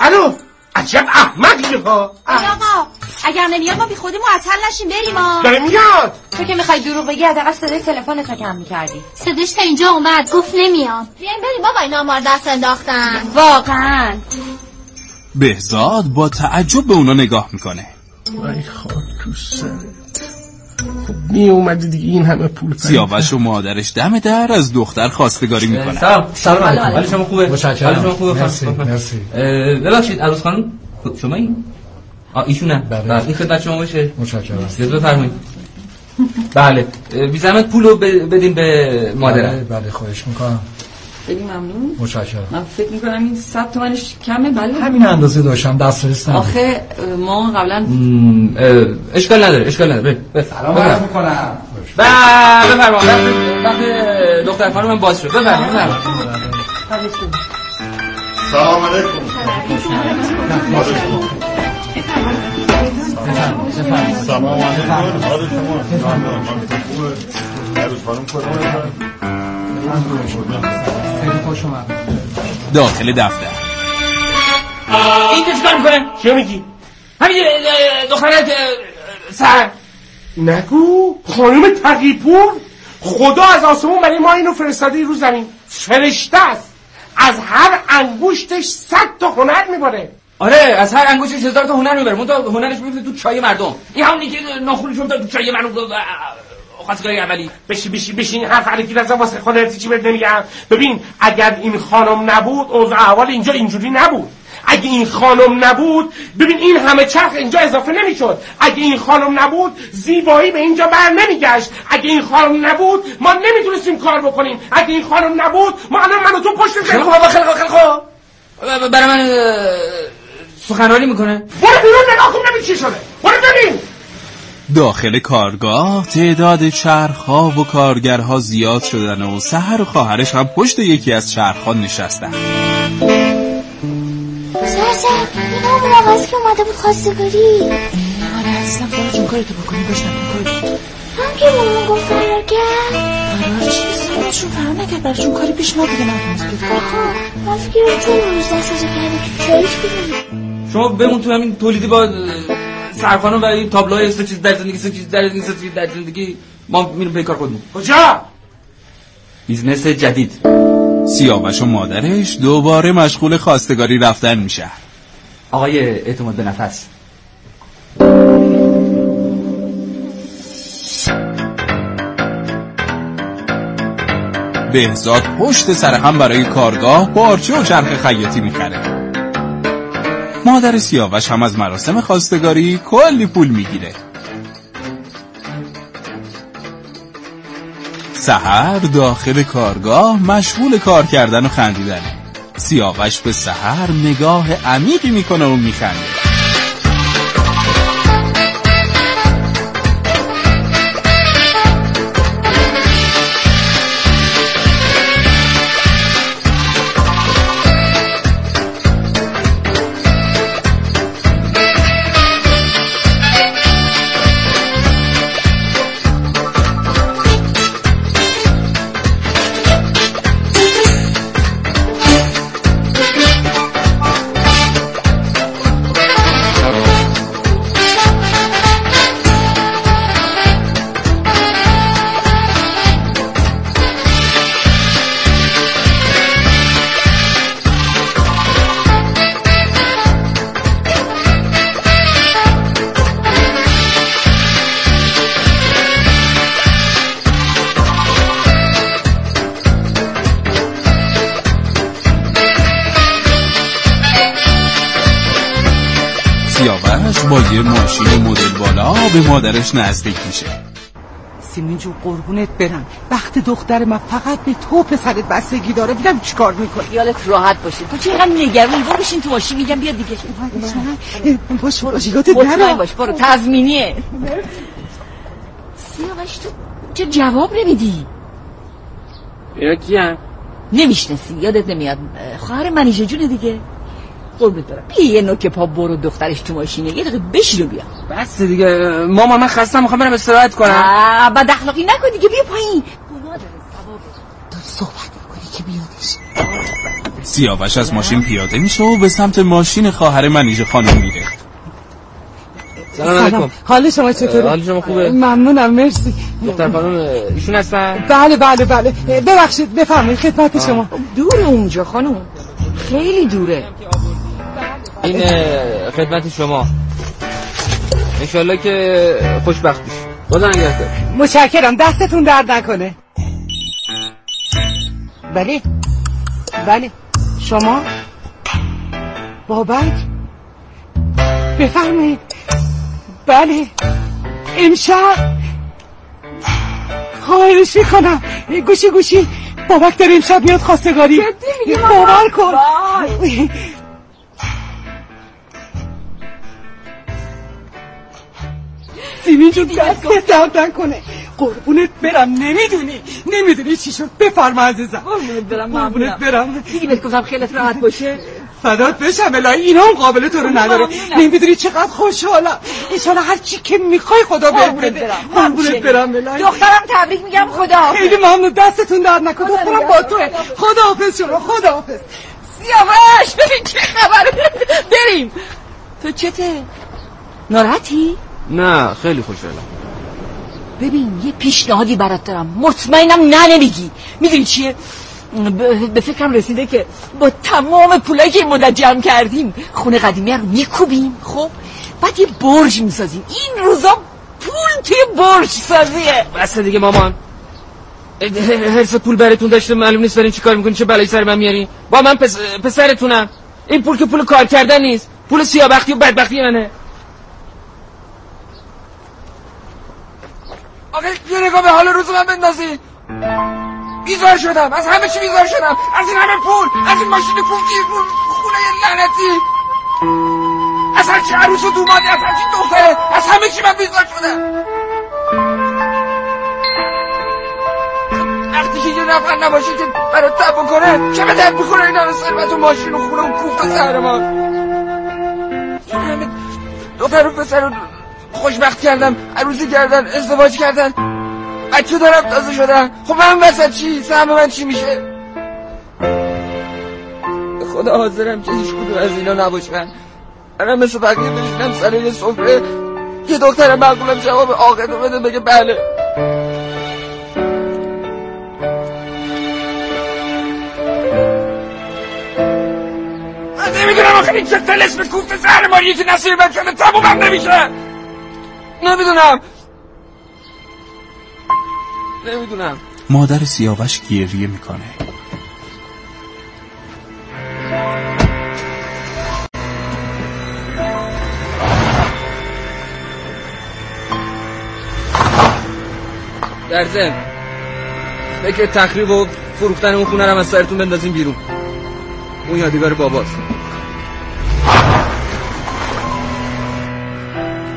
الو عجب احمقی ها. آقا اگر نمیاد ما بی خودی معطل نشیم بریم ها داره میاد. تو که می‌خوای دروغ بگی حداقل صدای تلفنت رو کم می‌کردی. صداش تا اینجا اومد گفت نمیام بیاین بریم بابا اینا ما دست انداختن. واقعا. بهزاد با تعجب به اونا نگاه می‌کنه. ای خاک تو سرت. خب می اومدی دیگه این همه پول. سیاوش و مادرش دم در از دختر خواستگاری می‌کنن. سلام سلام علیکم. حال شما خوبه؟ متشکرم. حال شما خوبه مرسی،؟ مرسی. ببخشید عروس خانم خب، شما این آ ایشونه. بله. بله این خدمت شما باشه. متشکرم. اجازه بفرمایید. بله بی زحمت پولو بدیم به مادرم. بله بله خواهش می‌کنم. خیلی ممنون متشکرم من فکر می‌کنم این صد تومنش کمه بله همین اندازه داشتم دسترس ندارم آخه ما قبلا اشکال نداره اشکال نداره سلام بفرمایید. عرض می‌کنم ب- بفرمایید وقت- دختر خانم باز شد بفرمایید. سلام علیکم سلام علیکم حال شما خیلی خوش اومد داخل دفتر. این که چیکار می‌کنه؟ چه میگی؟ همین دخترت سر. نگو خانم تقیپور خدا از آسمون برای ما اینو فرستاده رو زمین. فرشته است. از هر انگشتش صد تا هنر میباره. آره از هر انگشتش هزار تا هنر می‌بره منتها هنرش میفته تو چای مردم. این همونی که ناخونش افتاد تو چای مردم. خواستگاری اولی بشی بشی بشی این حرف علیکی نزن واسه خودت چی بهت نمیگم ببین اگر این خانم نبود اوضاع احوال اینجا اینجوری نبود. اگه این خانم نبود ببین این همه چرخ اینجا اضافه نمی‌شد. اگه این خانم نبود زیبایی به اینجا بر نمیگشت. اگه این خانم نبود ما نمی‌تونستیم کار بکنیم. اگه این خانم نبود ما الان من و تو پشت خیلی خوب خیلی خوب خیلی خوب. برای من سخنرانی می‌کنه. برو بیرون نگاه کن ببین چی شده. برو ببین. داخل کارگاه تعداد چرخها و کارگرها زیاد شدن و سهر و خواهرش هم پشت یکی از چرخها نشستن. سرسر این همون آقا است که اومده بود خواستگاری آره عزیزم فرار جون کارتو بکنی باش نکن کارتو. هم که مامان گفت فرار کرد فرار چیست خودشون فرار نکرد براشون کاری پیش ما دیگه نتونست بیاد آها من فکرم تو اون روز دستشو کرده تو چایش بودیم شما بمون تو همین تولیدی با سرخانم و این تابلوهای سه چیز در زندگی سه چیز در زندگی سه چیز در زندگی ما میریم پی کار خودمون. کجا؟ business جدید. سیاوش و مادرش دوباره مشغول خواستگاری رفتن میشه. آقای اعتماد به نفس. بهزاد پشت سر هم برای کارگاه پارچه و چرخ خیاطی می‌خره مادر سیاوش هم از مراسم خواستگاری کلی پول می‌گیره. سهر داخل کارگاه مشغول کار کردن و خندیدنه سیاوش به سهر نگاه عمیقی می‌کنه و میخنده. به مادرش نزدیک میشه. سیمین جون قربونت برم. وقت دختر من فقط به تو پسرت بستگی داره. ببینم چیکار می‌کنی. خیالت راحت باشه. تو چه اینقدر نگرانی برو بشین تو ماشین میگم بیا دیگه. باش باش مطمئن باش برو. تضمینیه. سیاوش تو چه جواب نمیدی؟ اینا کیم نمی‌شناسی. یادت نمیاد. خواهر منیژه جون دیگه. قربونت برم. بیا یه نوک پا برو دخترش تو ماشینه. یه دقیقه بشین و بیا. بس دیگه ماما من خستم می‌خوام برم استراحت کنم. آه، بد اخلاقی نکن دیگه بیا پایین. سیاوش از ماشین پیاده میشه و به سمت ماشین خواهر منیژه خانم میره. سلام علیکم. حال شما چطوره؟ حال شما خوبه؟ ممنونم مرسی. دختر خانم ایشون هستن؟ بله بله بله. ببخشید بفرمایید خدمت شما. دور اونجا خانم. خیلی دوره. این خدمت شما. انشالله که خوشبخت بشی. خدا نگهدار متشکرم. دستتون درد نکنه. بله. بله. شما؟ بابک؟ بفرمایید. بله. امشب؟ خواهرش می‌کنم. گوشی گوشی. بابک داره امشب میاد خواستگاری. باور کن. سیمین جون دست درد نکنه. قربونت برم نمی‌دونی. نمی‌دونی چی شد. بفرما عزیزم. قربونت برم قربونت برم. دیگه بهت گفتم خیلت راحت باشه. فدات بشم الهی. اینا هم قابل تو رو نداره. نمی‌دونی چقدر خوشحالم. ایشالا هر چی که می‌خوای خدا بهت بده. قربونت برم الهی. دخترم تبریک میگم خدا خیلی ممنون. دستتون درد نکن دخترم با توه. خدا حافظ شما. خدا حافظ. سیاوش ببین چه خبره. بریم. تو چته؟ ناراحتی؟ نه خیلی خوشحالم. ببین یه پیشنهادی برات دارم. مطمئنم نه نمیگی. می‌دونی چیه؟ به فکرم رسیده که با تمام پولایی که این مدت جمع کردیم خونه قدیمی رو میکوبیم. خب؟ بعد یه برج می‌سازیم. این روزا پول توی برج سازیه. بس دیگه مامان. حرف پول براتون داشته معلوم نیست دارین چیکار می‌کنین چه بلایی سر من میارین با من پس... پسرتونم. این پول که پول کار کردن نیست. پول سیابختی و بدبختی منه. آقا یه نگاه به حال روز من بندازی. بیزار شدم. از همه چی بیزار شدم. از این همه پول از این ماشین کوکی خونه لعنتی. از هر چی عروس و دومادی از هر چی دختره از همه چی من بیزار شدم. وقتی که یه نفر نباشه که برای تب بکنه چه به درد می‌کنه این همه ثروت و ماشین و خونه و کوفت سر ما؟ این همه دختر و پسر رو خوشبخت کردم عروسی کردن ازدواج کردن. بچه دارم تازه شدن خب من وسط چی؟ سهم من چی میشه؟ به خدا حاضرم که هیچ کدوم از اینا نباشن منم مثل بقیه بشینم سر یه صفره یه دختر مقبولم جواب آقا رو بده بگه بله. من نمی‌دونم آخه این چه تلسم کوفت زهر ماریه که نصیر بد شده تمومم نمیشه. نمی‌دونم. نمی‌دونم. مادر سیاوش گریه می‌کنه. در ضمن فکر تخریب و فروختن اون خونه رو از سرتون بندازیم بیرون. اون یادگار باباست.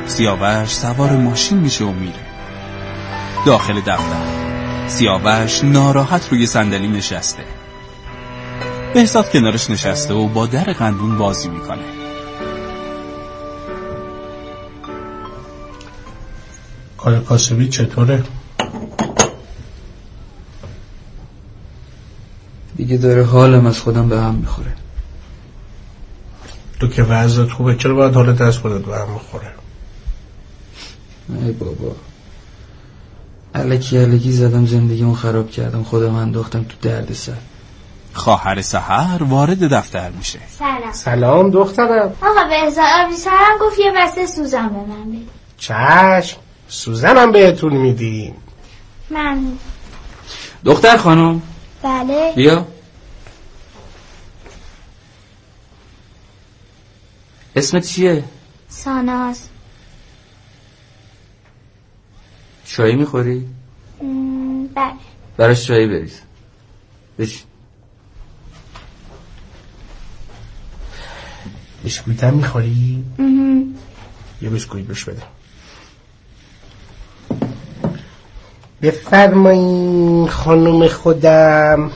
سیاوش سوار ماشین میشه و میره. داخل دفتر. سیاوش ناراحت روی صندلی نشسته. بهزاد کنارش نشسته و با در قندون بازی می‌کنه. کار کاسبی چطوره؟ دیگه داره حالم از خودم به هم می‌خوره. تو که وضعت خوبه چرا باید حالت از خودت به هم بخوره؟ ای بابا. علکی علکی زدم زندگیمو خراب کردم. خودم انداختم تو درد سر. خواهر سحر وارد دفتر میشه. سلام. سلام دخترم. آقا بهزاد آفیسرم گفت یه بسته سوزن به من بده چشم. سوزنم بهتون میدیم. من دختر خانم. بله. بیا. اسمت چیه؟ ساناز. چایی می‌خوری؟ بله. براش چایی بریز. بشین بیسکویت هم می‌خوری؟ یه بیسکویت بهش بده. بفرمایین خانم خودم.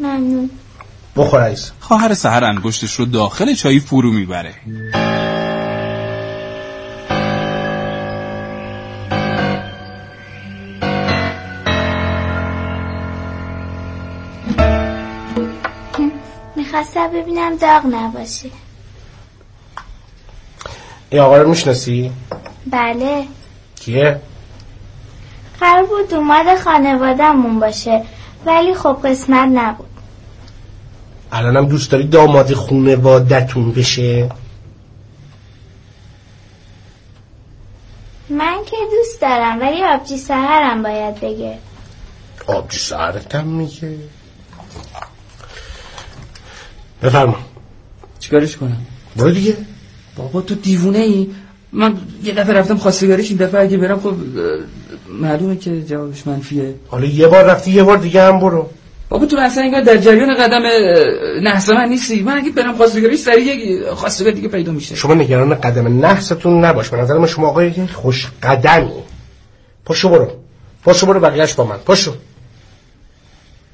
ممنون. بخور خواهر سهر انگشتش رو داخل چای فرو می‌بره. می‌خواستم ببینم داغ نباشه این آقا رو می‌شناسی؟ بله کیه؟ قرار بود اومد خانوادهمون باشه ولی خب قسمت نبود الانم دوست داری داماد خونوادتون بشه؟ من که دوست دارم ولی آبجی سهرم باید بگه آبجی سهرتم میگه بفرما. چیکارش کنم؟ برو دیگه. بابا تو دیوونه ای. من یه دفعه رفتم خواستگاریش این دفعه اگه برم خب معلومه که جوابش منفیه. حالا یه بار رفتی یه بار دیگه هم برو. بابا تو اصلا انگار در جریان قدم نحس من نیستی. من اگه برم خواستگاریش سریع یک خواستگار دیگه پیدا میشه. شما نگران قدم نحستون نباش. به نظر من شما آقای خوش قدمی. پاشو برو. پاشو برو بقیهش با من. پاشو.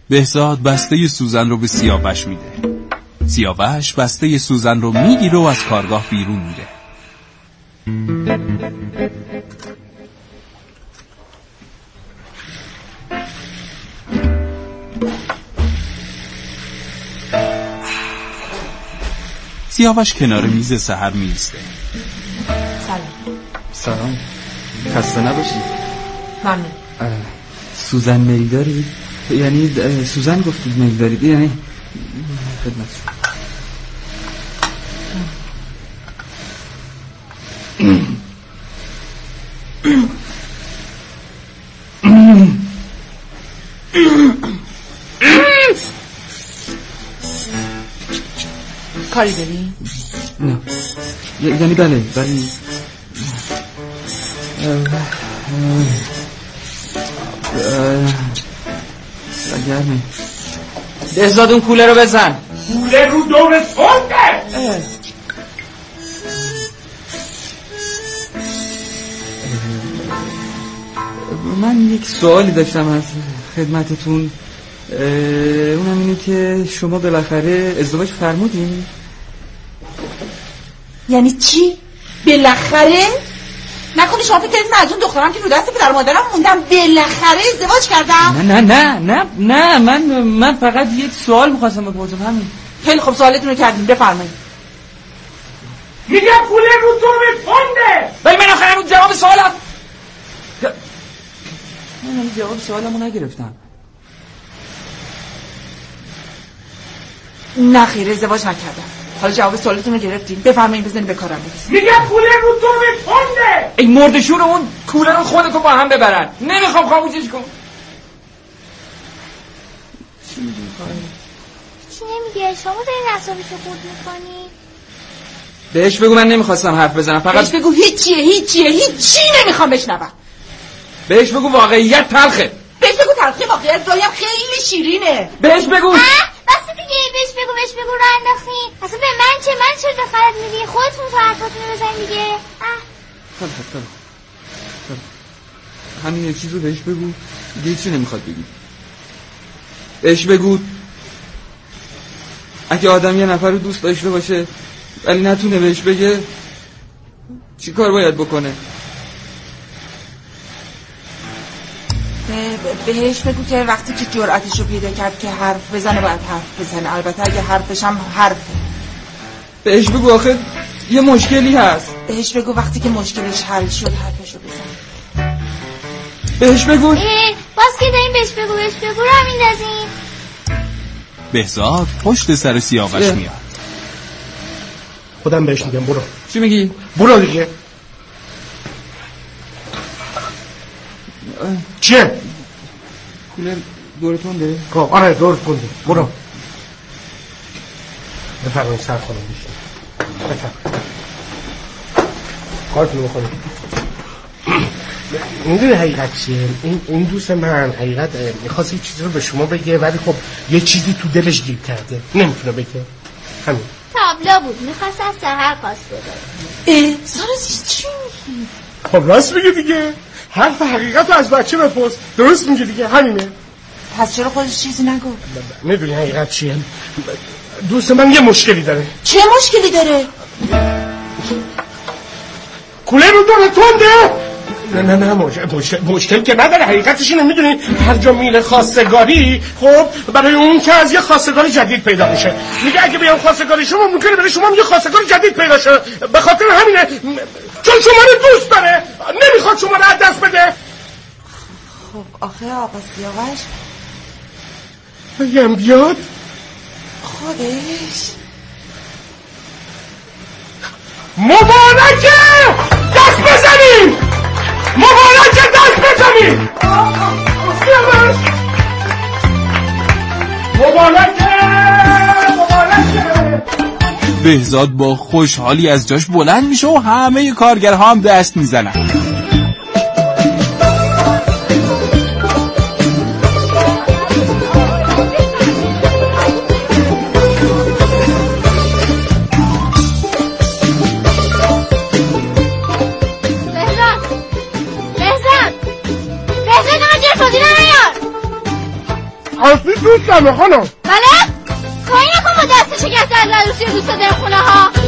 بهزاد بسته سوزن رو به سیاوش میده. سیاوش بسته سوزن رو می‌گیره و از کارگاه بیرون میره. سیاوش کنار میز سهر میسته سلام. سلام. خسته نباشی؟ ممنون. سوزن میل دارید یعنی سوزن گفتید میل دارید یعنی خدمت شما. کاری داری؟ نه. یعنی بله ولی گرمه بهزاد اون کوله رو بزن. کوله رو دور تنده من یک سوالی داشتم از خدمتتون. اونم اینه که شما بالاخره ازدواج فرمودین؟ یعنی چی؟ بالاخره؟ نکنی شما فکر کردید من از اون دخترم که رو دست پدر مادرم موندم. بالاخره ازدواج کردم؟ نه نه نه نه نه من من فقط یک سوال می‌خواستم بپرسم همین. خیلی خوب سوالتون رو کردیم بفرمایید. میگم کوله رو دور تنده. ولی من آخه هنوز جواب سوالم. من جواب سوالمو نگرفتم. نه خیر ازدواج نکردم. حالا جواب سوالتون رو گرفتیم. بفرمایید بزنید به کارم برسیم میگم کوله رو دور تنده ای مردشور اون کوله رو خودتو با هم ببرن. نمی‌خوام خاموشش کن. چی نمیگه شما دارین اعصابشو خورد می‌کنی؟ بهش بگو من نمی‌خواستم حرف بزنم. بهش فقط بگو هیچیه هیچیه هیچی نمی‌خوام بشنوم. بهش بگو واقعیت تلخه. بهش بگو تلخی واقعیت رایم خیلی شیرینه. بهش بگو. بس دیگه بهش بگو بهش بگو رو انداختین اصلا به من چه من چه دخالت میدی خودتون تو حرفاتون بزن دیگه. خب خب خب. همین چیز رو بهش بگو. دیگه چی نمی‌خواد بگی؟ بهش بگو. اگه آدم یه نفر رو دوست داشته باشه ولی نتونه بهش بگه چی کار باید بکنه به- بهش بگو که وقتی که جرأتش رو پیدا کرد که حرف بزنه باید حرف بزنه. البته اگه حرفش هم حرفه. بهش بگو آخه یه مشکلی هست. بهش بگو وقتی که مشکلش حل شد حرفش رو بزن. بهش بگو. اه، باز که داریم بهش بگو بهش بگو رو میندازیم. بهزاد پشت سر سیاوش؟ میاد. خودم بهش میگم برو. چی میگی؟ برو دیگه. چیه؟ کوله دورتون ده خب آره دور کنده برو. بفرمایید سر خانم بیشتر بفرمایید. حالتون بخورید. می‌دونی حقیقت چیه؟ این, این دوست من حقیقت می‌خواست یه چیزی رو به شما بگه ولی خب یه چیزی تو دلش گیر کرده. نمی‌تونه بگه. همین. تابلو بود. می‌خواست از سهر خواست بده. اه سارا چی میگی؟ خب راست میگه دیگه. حرف حقیقت رو از بچه بپرس. درست میگه دیگه. همینه. پس چرا خودش چیزی نگفت می‌دونی حقیقت چیه. دوست من یه مشکلی داره. چه مشکلی داره؟ کوله رو داره تنده! نه نه نه مش- مشکل, مشکل که نداره حقیقتش اینه می‌دونی. هر جا میره خواستگاری خب برای اون که از یه خواستگار جدید پیدا میشه. میگه اگه بیام خواستگاری شما ممکنه برای شما یه خواستگار جدید پیدا شه. به خاطر همینه چون شما رو دوست داره. نمی‌خواد شما رو از دست بده. خب آخه آقا سیاوش. بگم بیاد. خودش. مبارکه! دست بهزاد با خوشحالی از جاش بلند میشه و همه کارگرها هم دست می‌زنن. اصلی دوستمه خانم. بله؟ کاری نکن با دست شکسته از عروسی دوست دارم خونه ها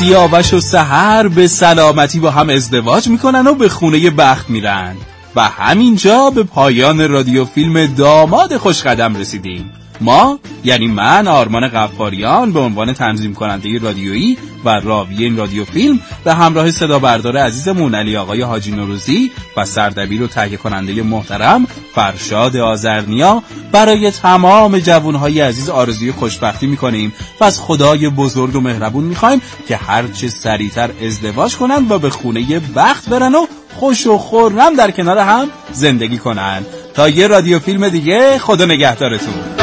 سیاوش و سهر به سلامتی با هم ازدواج می‌کنن و به خونه بخت میرن. و همینجا به پایان رادیو فیلم داماد خوشقدم رسیدیم. ما یعنی من آرمان قفاریان به عنوان تنظیم کننده رادیویی و راوی این رادیو فیلم به همراه صدا بردار عزیزمون علی آقای حاجی نوروزی و سردبیر و تهیه کننده محترم فرشاد آزرنیا برای تمام جوانهای عزیز آرزوی خوشبختی می‌کنیم و از خدای بزرگ و مهربون می‌خوایم که هرچه سریعتر ازدواج کنند و به خونه بخت برن و خوش و خورم در کنار هم زندگی کنند. تا یه رادیو فیلم دیگه خدا نگهدارتون.